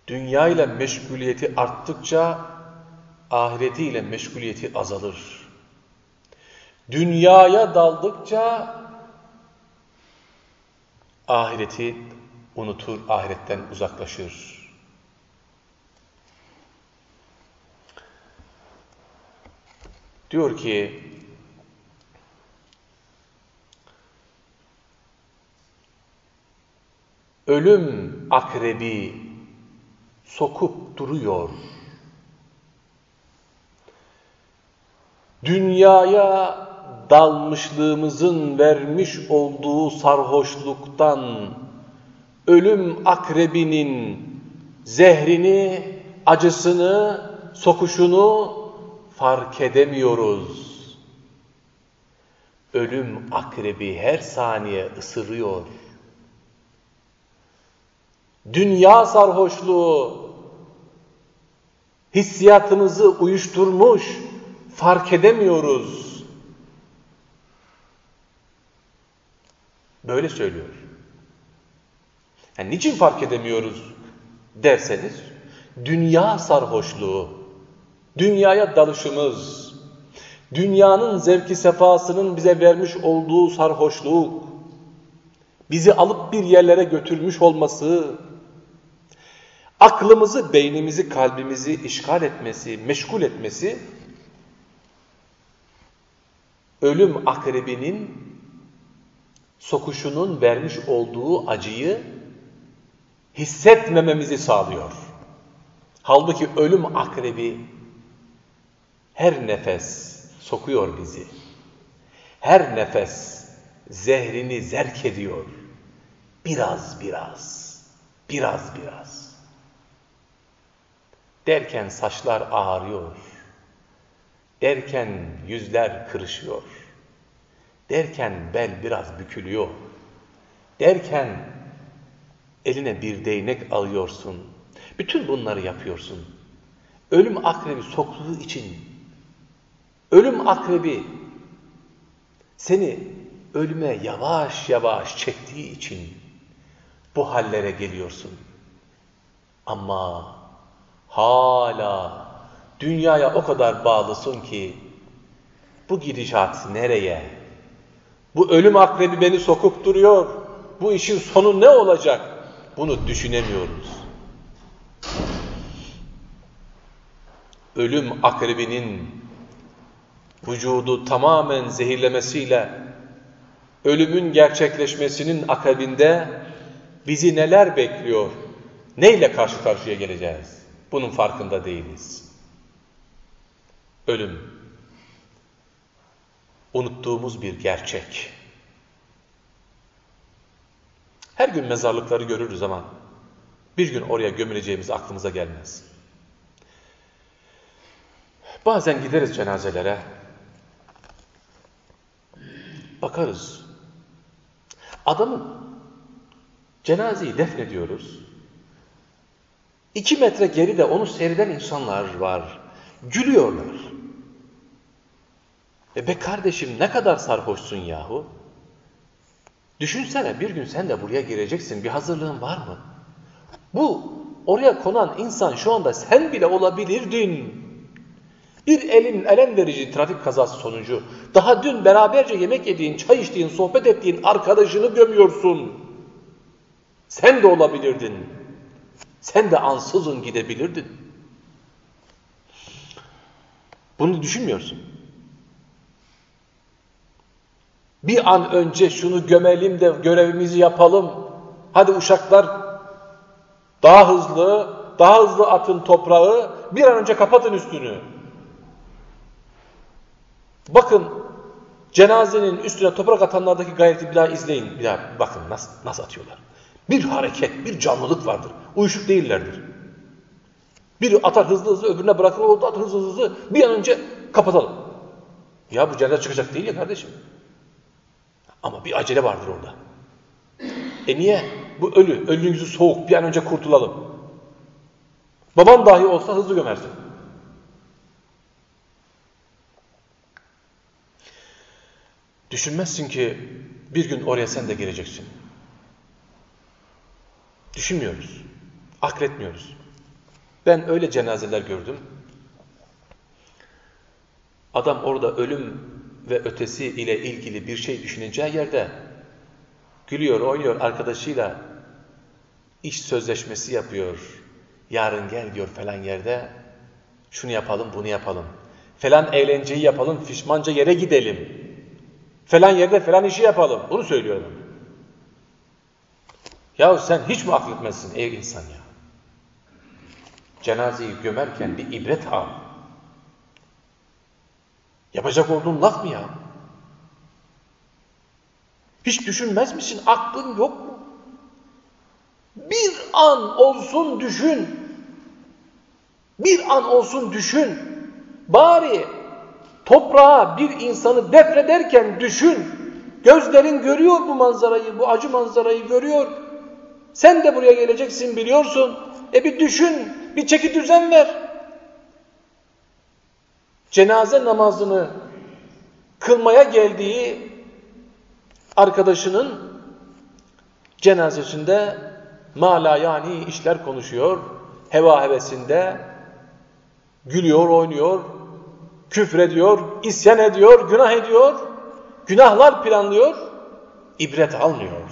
S1: Dünya ile meşguliyeti arttıkça ahiretiyle meşguliyeti azalır. Dünyaya daldıkça ahireti unutur, ahiretten uzaklaşır. Diyor ki ölüm akrebi sokup duruyor. Dünyaya dalmışlığımızın vermiş olduğu sarhoşluktan ölüm akrebinin zehrini, acısını, sokuşunu fark edemiyoruz. Ölüm akrebi her saniye ısırıyor. Dünya sarhoşluğu hissiyatımızı uyuşturmuş, fark edemiyoruz. Böyle söylüyor. Yani niçin fark edemiyoruz derseniz, dünya sarhoşluğu, dünyaya dalışımız, dünyanın zevki sefasının bize vermiş olduğu sarhoşluk, bizi alıp bir yerlere götürmüş olması, aklımızı, beynimizi, kalbimizi işgal etmesi, meşgul etmesi, ölüm akrebinin sokuşunun vermiş olduğu acıyı hissetmememizi sağlıyor. Halbuki ölüm akrebi her nefes sokuyor bizi. Her nefes zehrini zerk ediyor. Biraz biraz, biraz biraz. Derken saçlar ağrıyor. Derken yüzler kırışıyor. Derken bel biraz bükülüyor. Derken eline bir değnek alıyorsun. Bütün bunları yapıyorsun. Ölüm akrebi soktuğu için, ölüm akrebi seni ölüme yavaş yavaş çektiği için bu hallere geliyorsun. Ama hala dünyaya o kadar bağlısın ki bu gidişat nereye? Bu ölüm akrebi beni sokup duruyor. Bu işin sonu ne olacak? Bunu düşünemiyoruz. Ölüm akrebinin vücudu tamamen zehirlemesiyle ölümün gerçekleşmesinin akabinde bizi neler bekliyor? Neyle karşı karşıya geleceğiz? Bunun farkında değiliz. Ölüm. Unuttuğumuz bir gerçek. Her gün mezarlıkları görürüz ama bir gün oraya gömüleceğimiz aklımıza gelmez. Bazen gideriz cenazelere. Bakarız. Adamın cenazeyi defnediyoruz. İki metre geride onu seyreden insanlar var. Gülüyorlar. E be kardeşim ne kadar sarhoşsun yahu. Düşünsene bir gün sen de buraya gireceksin. Bir hazırlığın var mı? Bu oraya konan insan şu anda sen bile olabilirdin. Bir elin elem verici trafik kazası sonucu daha dün beraberce yemek yediğin, çay içtiğin, sohbet ettiğin arkadaşını gömüyorsun. Sen de olabilirdin. Sen de ansızın gidebilirdin. Bunu düşünmüyorsun. Bir an önce şunu gömelim de görevimizi yapalım. Hadi uşaklar daha hızlı, daha hızlı atın toprağı, bir an önce kapatın üstünü. Bakın cenazenin üstüne toprak atanlardaki gayreti bir daha izleyin. Bir daha bakın nasıl, nasıl atıyorlar. Bir hareket, bir canlılık vardır. Uyuşuk değillerdir. Biri atar hızlı hızlı öbürüne bırakır, o atar hızlı hızlı bir an önce kapatalım. Ya bu cenaze çıkacak değil ya kardeşim. Ama bir acele vardır orada. E niye? Bu ölü, ölünün yüzü soğuk, bir an önce kurtulalım. Baban dahi olsa hızlı gömersin. Düşünmezsin ki bir gün oraya sen de gireceksin. Düşünmüyoruz. Akletmiyoruz. Ben öyle cenazeler gördüm. Adam orada ölüm ve ötesi ile ilgili bir şey düşüneceği yerde gülüyor, oynuyor arkadaşıyla iş sözleşmesi yapıyor. Yarın gel diyor falan yerde şunu yapalım, bunu yapalım. Falan eğlenceyi yapalım, fişmanca yere gidelim. Falan yerde falan işi yapalım. Bunu söylüyorum. Ya sen hiç mi akletmezsin ey insan ya? Cenazeyi gömerken bir ibret al. Yapacak olduğun laf mı ya? Hiç düşünmez misin? Aklın yok mu? Bir an olsun düşün. Bir an olsun düşün. Bari toprağa bir insanı defrederken düşün. Gözlerin görüyor bu manzarayı, bu acı manzarayı görüyor. Sen de buraya geleceksin biliyorsun. E bir düşün, bir çeki düzen ver. Cenaze namazını kılmaya geldiği arkadaşının cenazesinde mala yani işler konuşuyor, heva hevesinde gülüyor, oynuyor, küfrediyor, isyan ediyor, günah ediyor, günahlar planlıyor, ibret almıyor,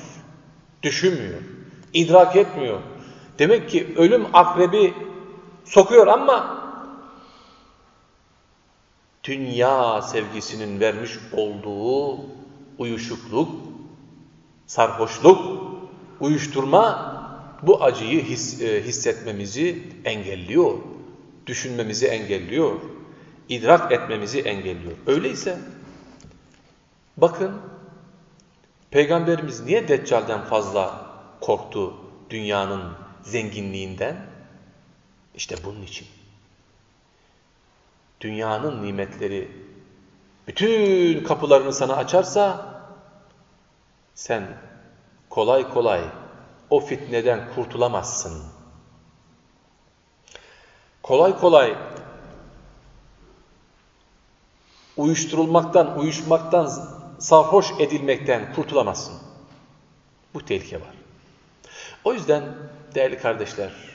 S1: düşünmüyor, idrak etmiyor. Demek ki ölüm akrebi sokuyor ama dünya sevgisinin vermiş olduğu uyuşukluk, sarhoşluk, uyuşturma bu acıyı his, e, hissetmemizi engelliyor, düşünmemizi engelliyor, idrak etmemizi engelliyor. Öyleyse bakın Peygamberimiz niye Deccal'den fazla korktu dünyanın zenginliğinden? İşte bunun için. Dünyanın nimetleri bütün kapılarını sana açarsa sen kolay kolay o fitneden kurtulamazsın. Kolay kolay uyuşturulmaktan, uyuşmaktan, sarhoş edilmekten kurtulamazsın. Bu tehlike var. O yüzden değerli kardeşler,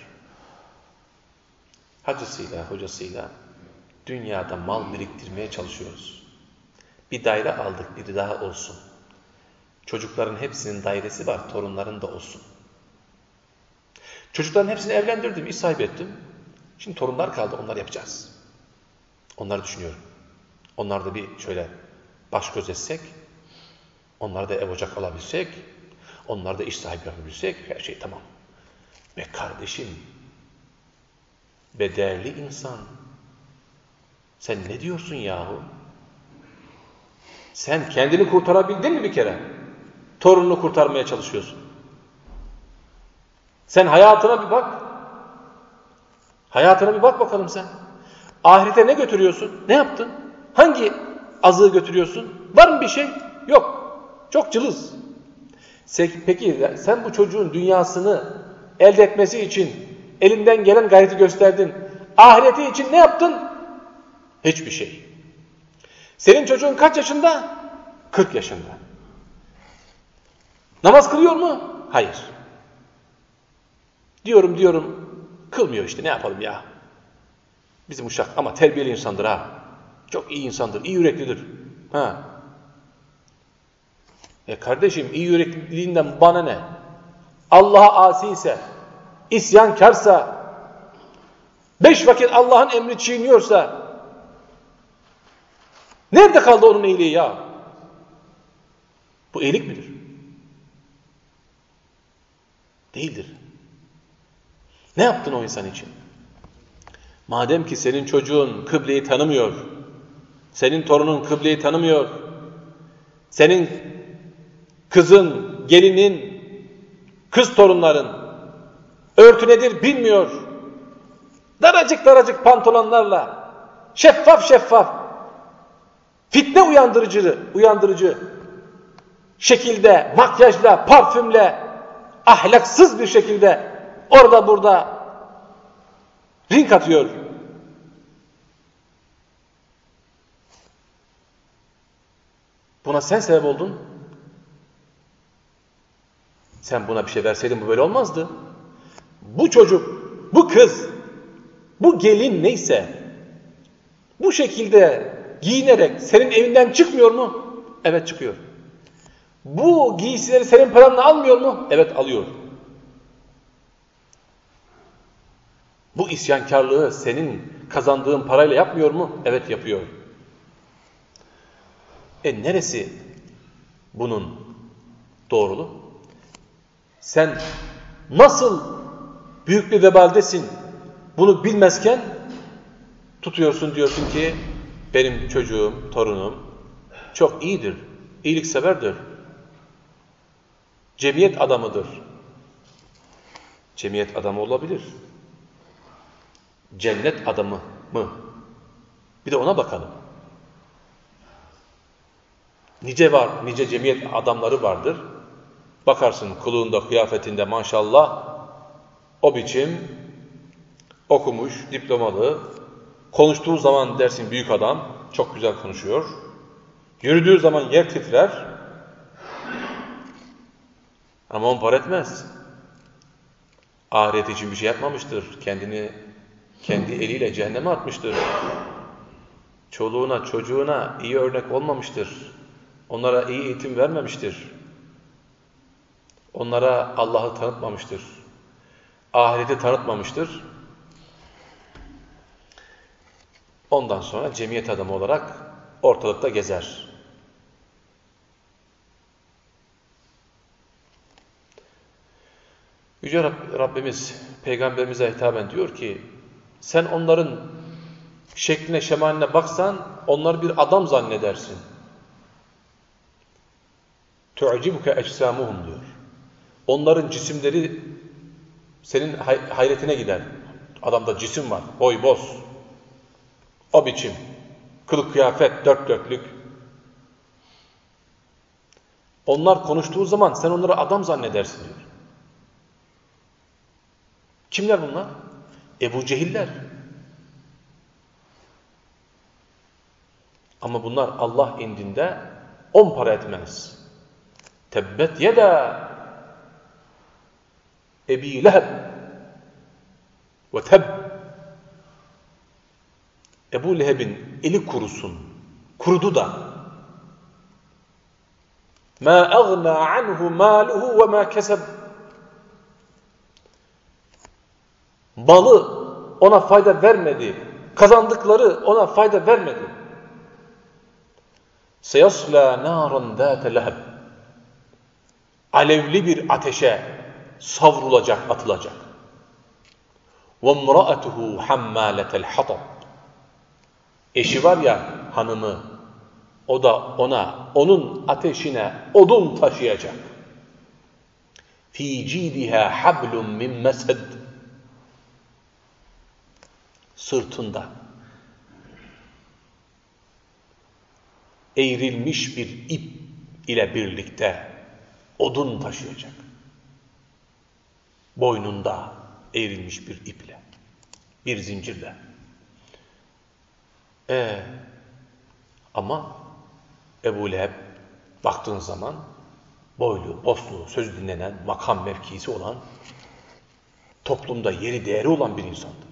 S1: hacısıyla, hocasıyla dünyada mal biriktirmeye çalışıyoruz. Bir daire aldık, biri daha olsun. Çocukların hepsinin dairesi var, torunların da olsun. Çocukların hepsini evlendirdim, iş sahibi ettim. Şimdi torunlar kaldı, onlar yapacağız. Onları düşünüyorum. Onlar da bir şöyle baş göz etsek, onlar da ev ocak alabilsek, onlar da iş sahibi yapabilsek, her şey tamam. Be kardeşim, be değerli insan, sen ne diyorsun yahu? Sen kendini kurtarabildin mi bir kere? Torununu kurtarmaya çalışıyorsun. Sen hayatına bir bak. Hayatına bir bak bakalım sen. Ahirete ne götürüyorsun? Ne yaptın? Hangi azığı götürüyorsun? Var mı bir şey? Yok. Çok cılız. Peki sen bu çocuğun dünyasını elde etmesi için elinden gelen gayreti gösterdin. Ahireti için ne yaptın? Hiçbir şey. Senin çocuğun kaç yaşında? 40 yaşında. Namaz kılıyor mu? Hayır. Diyorum diyorum kılmıyor işte ne yapalım ya. Bizim uşak ama terbiyeli insandır ha. Çok iyi insandır, iyi yüreklidir. Ha. E kardeşim iyi yürekliliğinden bana ne? Allah'a asi ise, isyankarsa, beş vakit Allah'ın emri çiğniyorsa, nerede kaldı onun iyiliği ya? Bu iyilik midir? Değildir. Ne yaptın o insan için? Madem ki senin çocuğun kıbleyi tanımıyor, senin torunun kıbleyi tanımıyor, senin kızın, gelinin Kız torunların örtü nedir bilmiyor. Daracık daracık pantolonlarla şeffaf şeffaf fitne uyandırıcı uyandırıcı şekilde makyajla, parfümle ahlaksız bir şekilde orada burada ring atıyor. Buna sen sebep oldun. Sen buna bir şey verseydin bu böyle olmazdı. Bu çocuk, bu kız, bu gelin neyse bu şekilde giyinerek senin evinden çıkmıyor mu? Evet çıkıyor. Bu giysileri senin paranla almıyor mu? Evet alıyor. Bu isyankarlığı senin kazandığın parayla yapmıyor mu? Evet yapıyor. E neresi bunun doğrulu? Sen nasıl büyük bir vebaldesin bunu bilmezken tutuyorsun diyorsun ki benim çocuğum, torunum çok iyidir, iyilikseverdir, cemiyet adamıdır. Cemiyet adamı olabilir. Cennet adamı mı? Bir de ona bakalım. Nice var, nice cemiyet adamları vardır. Bakarsın kılığında, kıyafetinde maşallah o biçim okumuş, diplomalı, konuştuğu zaman dersin büyük adam, çok güzel konuşuyor. Yürüdüğü zaman yer titrer. Ama on par etmez. Ahiret için bir şey yapmamıştır. Kendini kendi eliyle cehenneme atmıştır. Çoluğuna, çocuğuna iyi örnek olmamıştır. Onlara iyi eğitim vermemiştir. Onlara Allah'ı tanıtmamıştır. Ahireti tanıtmamıştır. Ondan sonra cemiyet adamı olarak ortalıkta gezer. Yüce Rabbimiz Peygamberimize hitaben diyor ki sen onların şekline şemaline baksan onları bir adam zannedersin. Tu'cibuke ecsamuhum diyor. Onların cisimleri senin hayretine gider. Adamda cisim var, boy boz. O biçim. Kılık kıyafet, dört dörtlük. Onlar konuştuğu zaman sen onları adam zannedersin diyor. Kimler bunlar? Ebu Cehiller. Ama bunlar Allah indinde on para etmez. Tebbet yeda Ebi Leheb ve teb Ebu Leheb'in eli kurusun. Kurudu da. Ma agna anhu maluhu ve ma keseb. Malı ona fayda vermedi. Kazandıkları ona fayda vermedi. Seyasla naran dâte leheb. Alevli bir ateşe savrulacak, atılacak. وَمْرَأَتُهُ حَمَّالَةَ الْحَطَبِ Eşi var ya hanımı, o da ona, onun ateşine odun taşıyacak. فِي جِيدِهَا حَبْلٌ مِنْ مَسَدٍ Sırtında eğrilmiş bir ip ile birlikte odun taşıyacak. Boynunda eğrilmiş bir iple, bir zincirle. E ama Ebu Leheb baktığın zaman boylu, boslu, söz dinlenen, makam mevkisi olan, toplumda yeri değeri olan bir insandı.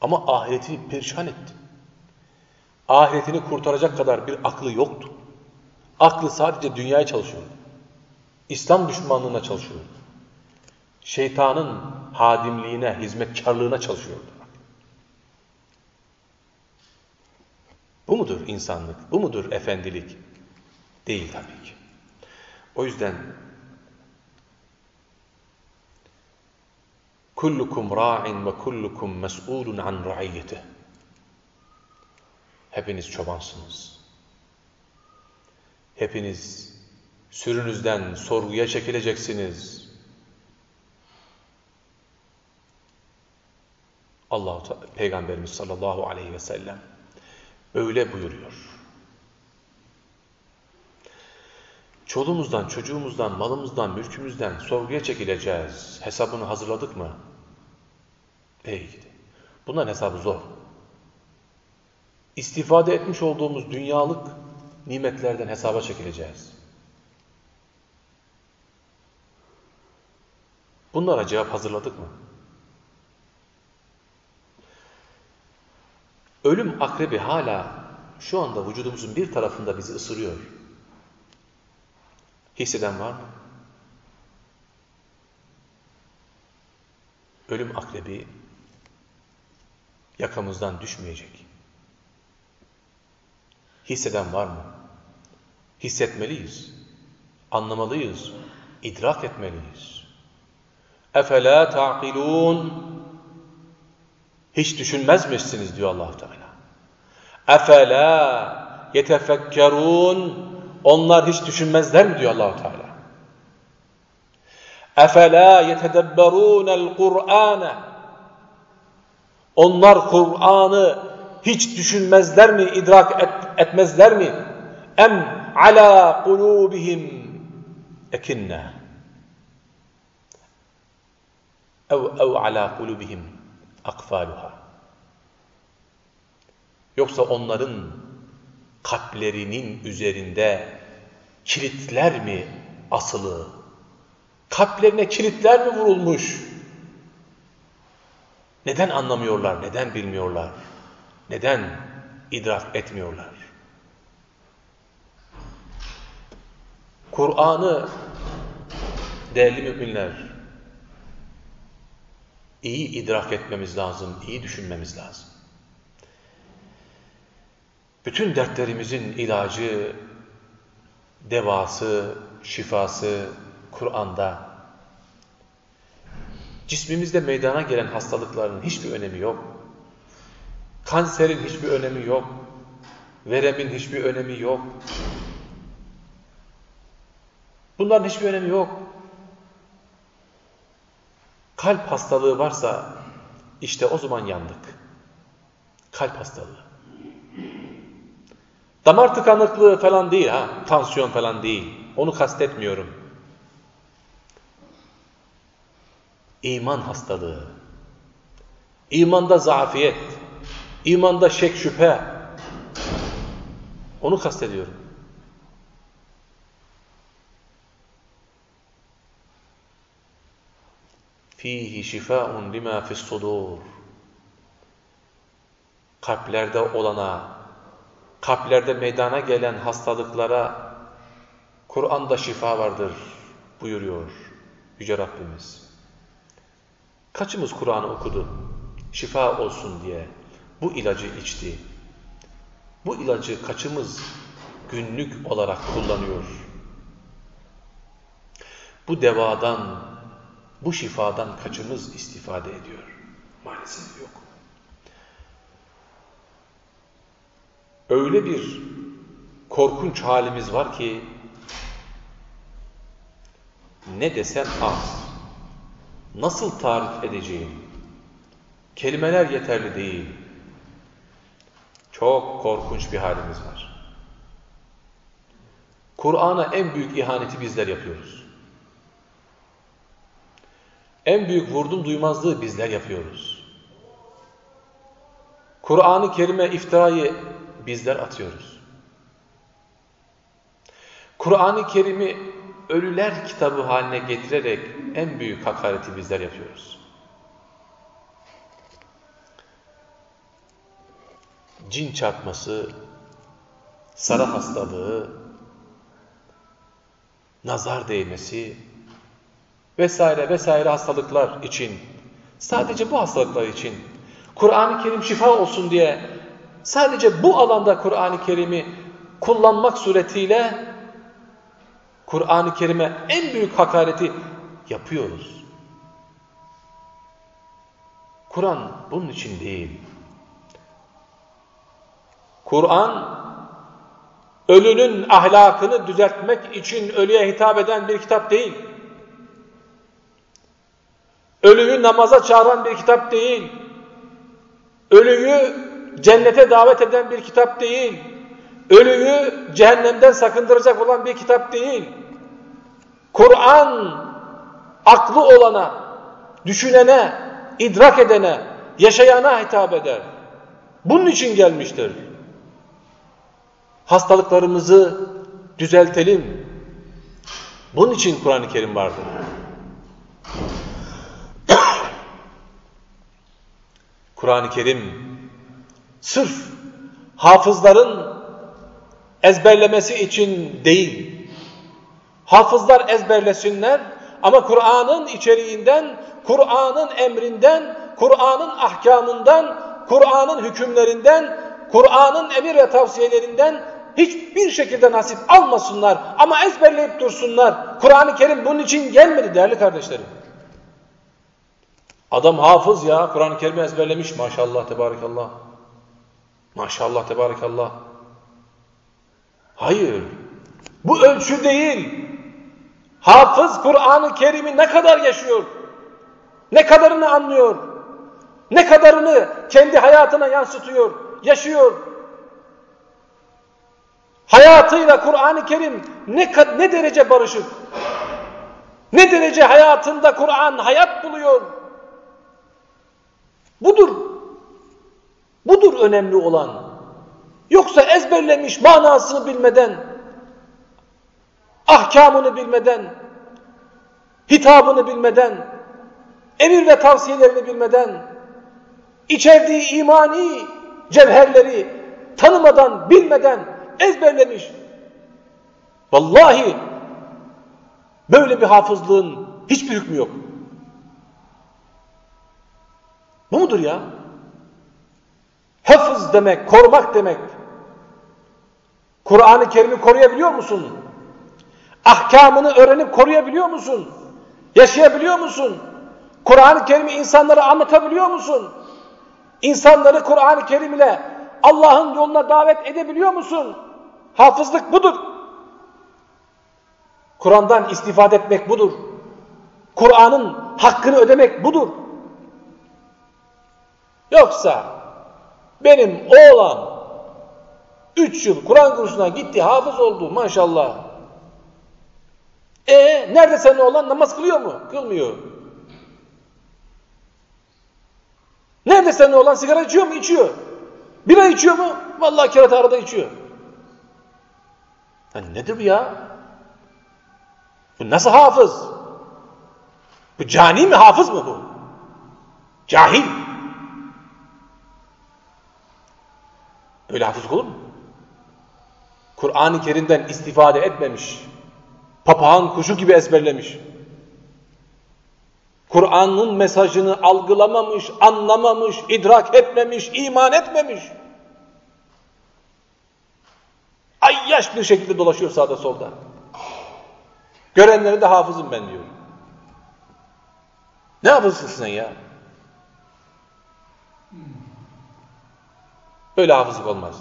S1: Ama ahiretini perişan etti. Ahiretini kurtaracak kadar bir aklı yoktu. Aklı sadece dünyaya çalışıyordu. İslam düşmanlığına çalışıyordu. Şeytanın hadimliğine, hizmetkarlığına çalışıyordu. Bu mudur insanlık? Bu mudur efendilik? Değil tabii ki. O yüzden kullukum ra'in ve kullukum mes'ulun an ra'iyyeti. Hepiniz çobansınız. Hepiniz sürünüzden sorguya çekileceksiniz. Allah Peygamberimiz sallallahu aleyhi ve sellem öyle buyuruyor. Çoluğumuzdan, çocuğumuzdan, malımızdan, mülkümüzden sorguya çekileceğiz. Hesabını hazırladık mı? Ey gidi. Bunların hesabı zor. İstifade etmiş olduğumuz dünyalık nimetlerden hesaba çekileceğiz. Bunlara cevap hazırladık mı? Ölüm akrebi hala şu anda vücudumuzun bir tarafında bizi ısırıyor. Hisseden var mı? Ölüm akrebi yakamızdan düşmeyecek. Hisseden var mı? Hissetmeliyiz. Anlamalıyız. idrak etmeliyiz. Efela ta'kilun Hiç düşünmezmişsiniz diyor allah Teala. Efela yetefekkerun Onlar hiç düşünmezler mi diyor allah Teala. Efela yetedebberunel Kur'ane Onlar Kur'an'ı hiç düşünmezler mi, idrak et, etmezler mi? Em ala kulubihim ekinne. Ev ev ala kulubihim akfaluha. Yoksa onların kalplerinin üzerinde kilitler mi asılı? Kalplerine kilitler mi vurulmuş? Neden anlamıyorlar, neden bilmiyorlar? Neden idrak etmiyorlar? Kur'an'ı değerli müminler iyi idrak etmemiz lazım, iyi düşünmemiz lazım. Bütün dertlerimizin ilacı, devası, şifası Kur'an'da. Cismimizde meydana gelen hastalıkların hiçbir önemi yok. Kanserin hiçbir önemi yok. Veremin hiçbir önemi yok. Bunların hiçbir önemi yok. Kalp hastalığı varsa işte o zaman yandık. Kalp hastalığı. Damar tıkanıklığı falan değil ha, tansiyon falan değil. Onu kastetmiyorum. İman hastalığı. İmanda zafiyet. İmanda şek şüphe. Onu kastediyorum. Fihi şifaun lima fis sudur. Kalplerde olana, kalplerde meydana gelen hastalıklara Kur'an'da şifa vardır buyuruyor Yüce Rabbimiz. Kaçımız Kur'an'ı okudu? Şifa olsun diye bu ilacı içti. Bu ilacı kaçımız günlük olarak kullanıyor? Bu devadan, bu şifadan kaçımız istifade ediyor? Maalesef yok. Öyle bir korkunç halimiz var ki ne desem az. Nasıl tarif edeceğim? Kelimeler yeterli değil. Çok korkunç bir halimiz var. Kur'an'a en büyük ihaneti bizler yapıyoruz. En büyük vurdum duymazlığı bizler yapıyoruz. Kur'an-ı Kerim'e iftirayı bizler atıyoruz. Kur'an-ı Kerim'i ölüler kitabı haline getirerek en büyük hakareti bizler yapıyoruz. Cin çarpması, sara hastalığı, nazar değmesi vesaire vesaire hastalıklar için, sadece bu hastalıklar için Kur'an-ı Kerim şifa olsun diye sadece bu alanda Kur'an-ı Kerim'i kullanmak suretiyle Kur'an-ı Kerim'e en büyük hakareti yapıyoruz. Kur'an bunun için değil. Kur'an ölünün ahlakını düzeltmek için ölüye hitap eden bir kitap değil. Ölüyü namaza çağıran bir kitap değil. Ölüyü cennete davet eden bir kitap değil. Ölüyü cehennemden sakındıracak olan bir kitap değil. Kur'an aklı olana, düşünene, idrak edene, yaşayana hitap eder. Bunun için gelmiştir. Hastalıklarımızı düzeltelim. Bunun için Kur'an-ı Kerim vardır. Kur'an-ı Kerim sırf hafızların ezberlemesi için değil. Hafızlar ezberlesinler ama Kur'an'ın içeriğinden, Kur'an'ın emrinden, Kur'an'ın ahkamından, Kur'an'ın hükümlerinden, Kur'an'ın emir ve tavsiyelerinden hiçbir şekilde nasip almasınlar ama ezberleyip dursunlar. Kur'an-ı Kerim bunun için gelmedi değerli kardeşlerim. Adam hafız ya, Kur'an-ı Kerim'i ezberlemiş maşallah tebarikallah. Maşallah tebarikallah. Hayır, bu ölçü değil. Hafız Kur'an-ı Kerim'i ne kadar yaşıyor? Ne kadarını anlıyor? Ne kadarını kendi hayatına yansıtıyor, yaşıyor? Hayatıyla Kur'an-ı Kerim ne, ne derece barışık? Ne derece hayatında Kur'an hayat buluyor? Budur. Önemli olan. Yoksa ezberlemiş manasını bilmeden, ahkamını bilmeden, hitabını bilmeden, emir ve tavsiyelerini bilmeden, içerdiği imani cevherleri tanımadan, bilmeden ezberlemiş. Vallahi böyle bir hafızlığın hiçbir hükmü yok. Bu mudur ya? Hafız demek, korumak demek. Kur'an-ı Kerim'i koruyabiliyor musun? Ahkamını öğrenip koruyabiliyor musun? Yaşayabiliyor musun? Kur'an-ı Kerim'i insanlara anlatabiliyor musun? İnsanları Kur'an-ı Kerim ile Allah'ın yoluna davet edebiliyor musun? Hafızlık budur. Kur'an'dan istifade etmek budur. Kur'an'ın hakkını ödemek budur. Yoksa benim oğlan 3 yıl Kur'an kursuna gitti, hafız oldu maşallah. E nerede senin oğlan namaz kılıyor mu? Kılmıyor. Nerede senin oğlan sigara içiyor mu? İçiyor. Bira içiyor mu? Vallahi kerata arada içiyor. Ya nedir bu ya? Bu nasıl hafız? Bu cani mi hafız mı bu? Cahil. Böyle hafızlık olur mu? Kur'an-ı Kerim'den istifade etmemiş. Papağan kuşu gibi ezberlemiş. Kur'an'ın mesajını algılamamış, anlamamış, idrak etmemiş, iman etmemiş. Ayyaş bir şekilde dolaşıyor sağda solda. Görenlere de hafızım ben diyor. Ne hafızsın sen ya? Böyle hafızlık olmaz.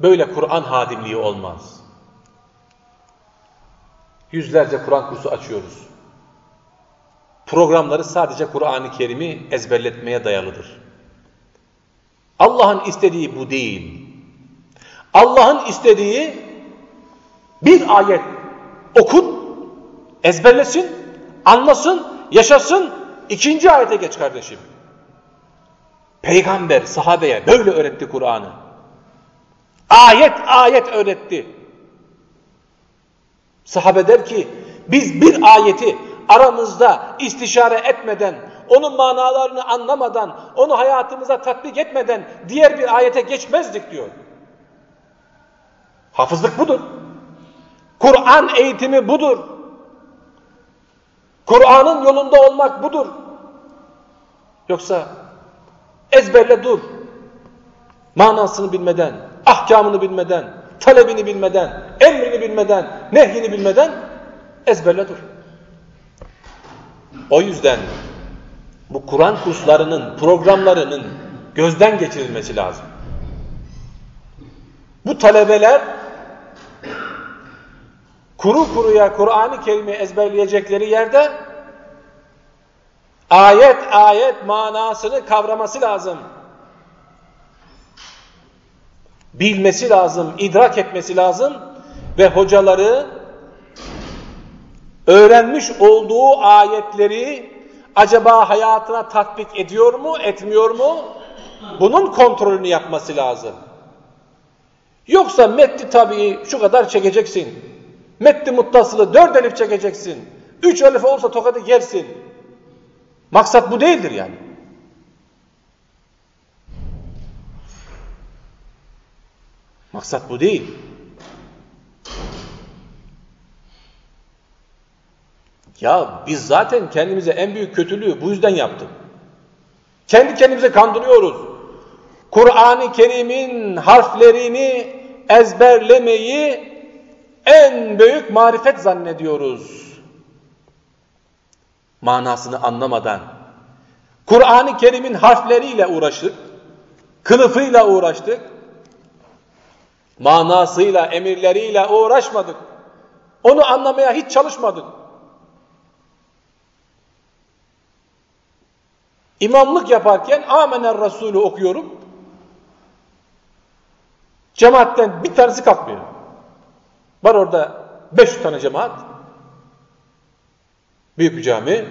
S1: Böyle Kur'an hadimliği olmaz. Yüzlerce Kur'an kursu açıyoruz. Programları sadece Kur'an-ı Kerim'i ezberletmeye dayalıdır. Allah'ın istediği bu değil. Allah'ın istediği bir ayet okun, ezberlesin, anlasın, yaşasın, ikinci ayete geç kardeşim. Peygamber sahabeye böyle öğretti Kur'an'ı. Ayet ayet öğretti. Sahabe der ki biz bir ayeti aramızda istişare etmeden, onun manalarını anlamadan, onu hayatımıza tatbik etmeden diğer bir ayete geçmezdik diyor. Hafızlık budur. Kur'an eğitimi budur. Kur'an'ın yolunda olmak budur. Yoksa ezberle dur. Manasını bilmeden, ahkamını bilmeden, talebini bilmeden, emrini bilmeden, nehyini bilmeden ezberle dur. O yüzden bu Kur'an kurslarının, programlarının gözden geçirilmesi lazım. Bu talebeler kuru kuruya Kur'an-ı Kerim'i ezberleyecekleri yerde Ayet ayet manasını kavraması lazım. Bilmesi lazım, idrak etmesi lazım ve hocaları öğrenmiş olduğu ayetleri acaba hayatına tatbik ediyor mu, etmiyor mu? Bunun kontrolünü yapması lazım. Yoksa metni tabii şu kadar çekeceksin. Metni muttasılı dört elif çekeceksin. Üç elif olsa tokadı yersin. Maksat bu değildir yani. Maksat bu değil. Ya biz zaten kendimize en büyük kötülüğü bu yüzden yaptık. Kendi kendimize kandırıyoruz. Kur'an-ı Kerim'in harflerini ezberlemeyi en büyük marifet zannediyoruz. Manasını anlamadan. Kur'an-ı Kerim'in harfleriyle uğraştık. Kılıfıyla uğraştık. Manasıyla, emirleriyle uğraşmadık. Onu anlamaya hiç çalışmadık. İmamlık yaparken Amener Resulü okuyorum. Cemaatten bir tanesi kalkmıyor. Var orada 500 tane cemaat. Büyük bir cami.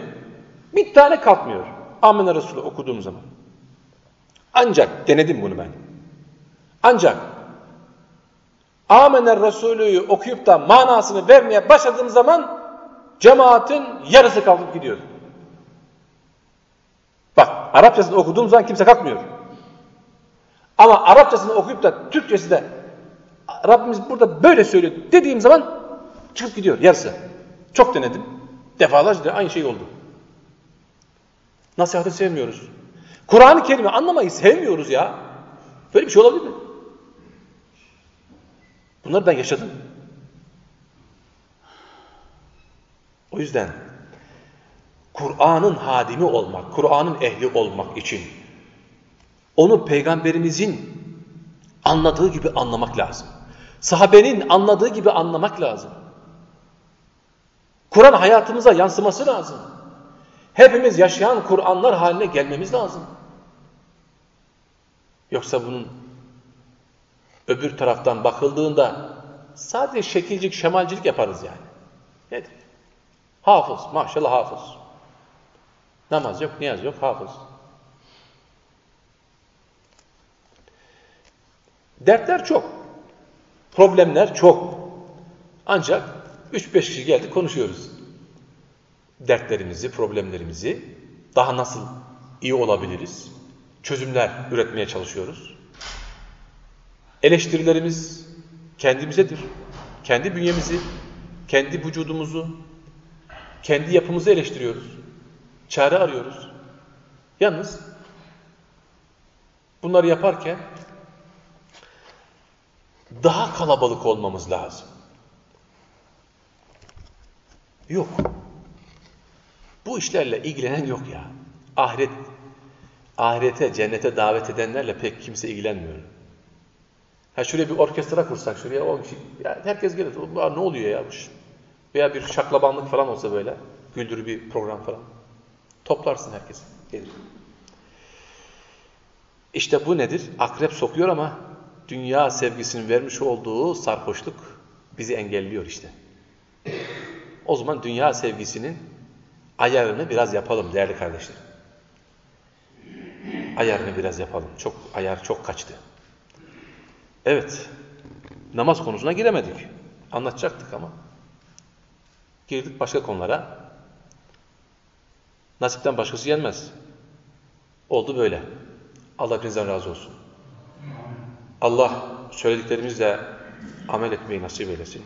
S1: Bir tane kalkmıyor. Amener Resulü okuduğum zaman. Ancak denedim bunu ben. Ancak Amener Resulü'yü okuyup da manasını vermeye başladığım zaman cemaatin yarısı kalkıp gidiyor. Bak Arapçasını okuduğum zaman kimse kalkmıyor. Ama Arapçasını okuyup da Türkçesi de Rabbimiz burada böyle söylüyor dediğim zaman çıkıp gidiyor yarısı. Çok denedim. Defalarca aynı şey oldu. Nasihatı sevmiyoruz. Kur'an-ı Kerim'i anlamayı sevmiyoruz ya. Böyle bir şey olabilir mi? Bunları ben yaşadım. O yüzden Kur'an'ın hadimi olmak, Kur'an'ın ehli olmak için onu peygamberimizin anladığı gibi anlamak lazım. Sahabenin anladığı gibi anlamak lazım. Kur'an hayatımıza yansıması lazım. Hepimiz yaşayan Kur'anlar haline gelmemiz lazım. Yoksa bunun öbür taraftan bakıldığında sadece şekilcilik, şemalcilik yaparız yani. Nedir? Hafız, maşallah hafız. Namaz yok, niyaz yok, hafız. Dertler çok. Problemler çok. Ancak 3-5 kişi geldi konuşuyoruz. Dertlerimizi, problemlerimizi daha nasıl iyi olabiliriz? Çözümler üretmeye çalışıyoruz. Eleştirilerimiz kendimizedir. Kendi bünyemizi, kendi vücudumuzu, kendi yapımızı eleştiriyoruz. Çare arıyoruz. Yalnız bunları yaparken daha kalabalık olmamız lazım. Yok. Bu işlerle ilgilenen yok ya. Ahiret, ahirete, cennete davet edenlerle pek kimse ilgilenmiyor. Ha şuraya bir orkestra kursak, şuraya o kişi, ya herkes gelir. Ne oluyor ya? Veya bir şaklabanlık falan olsa böyle, güldürü bir program falan. Toplarsın herkes. Gelir. İşte bu nedir? Akrep sokuyor ama dünya sevgisinin vermiş olduğu sarhoşluk bizi engelliyor işte. O zaman dünya sevgisinin ayarını biraz yapalım değerli kardeşlerim. Ayarını biraz yapalım. Çok ayar çok kaçtı. Evet. Namaz konusuna giremedik. Anlatacaktık ama. Girdik başka konulara. Nasipten başkası gelmez. Oldu böyle. Allah hepinizden razı olsun. Allah söylediklerimizle amel etmeyi nasip eylesin.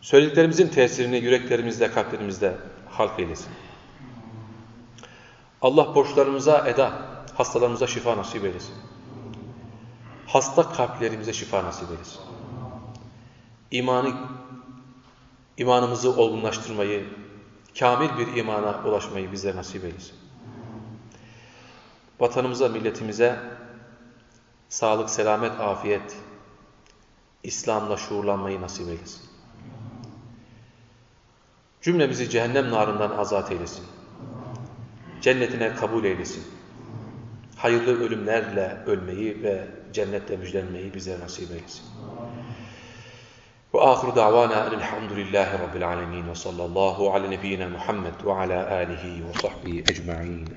S1: Söylediklerimizin tesirini yüreklerimizde, kalplerimizde halk eylesin. Allah borçlarımıza eda, hastalarımıza şifa nasip eylesin. Hasta kalplerimize şifa nasip eylesin. İmanı, imanımızı olgunlaştırmayı, kamil bir imana ulaşmayı bize nasip eylesin. Vatanımıza, milletimize sağlık, selamet, afiyet, İslam'la şuurlanmayı nasip eylesin. Cümlemizi cehennem narından azat eylesin. cennetine kabul eylesin. Hayırlı ölümlerle ölmeyi ve cennette müjdenmeyi bize nasip eylesin. Ve ahir davana elhamdülillahi rabbil alemin ve sallallahu ala nebiyyina Muhammed ve ala alihi ve sahbihi ecma'in.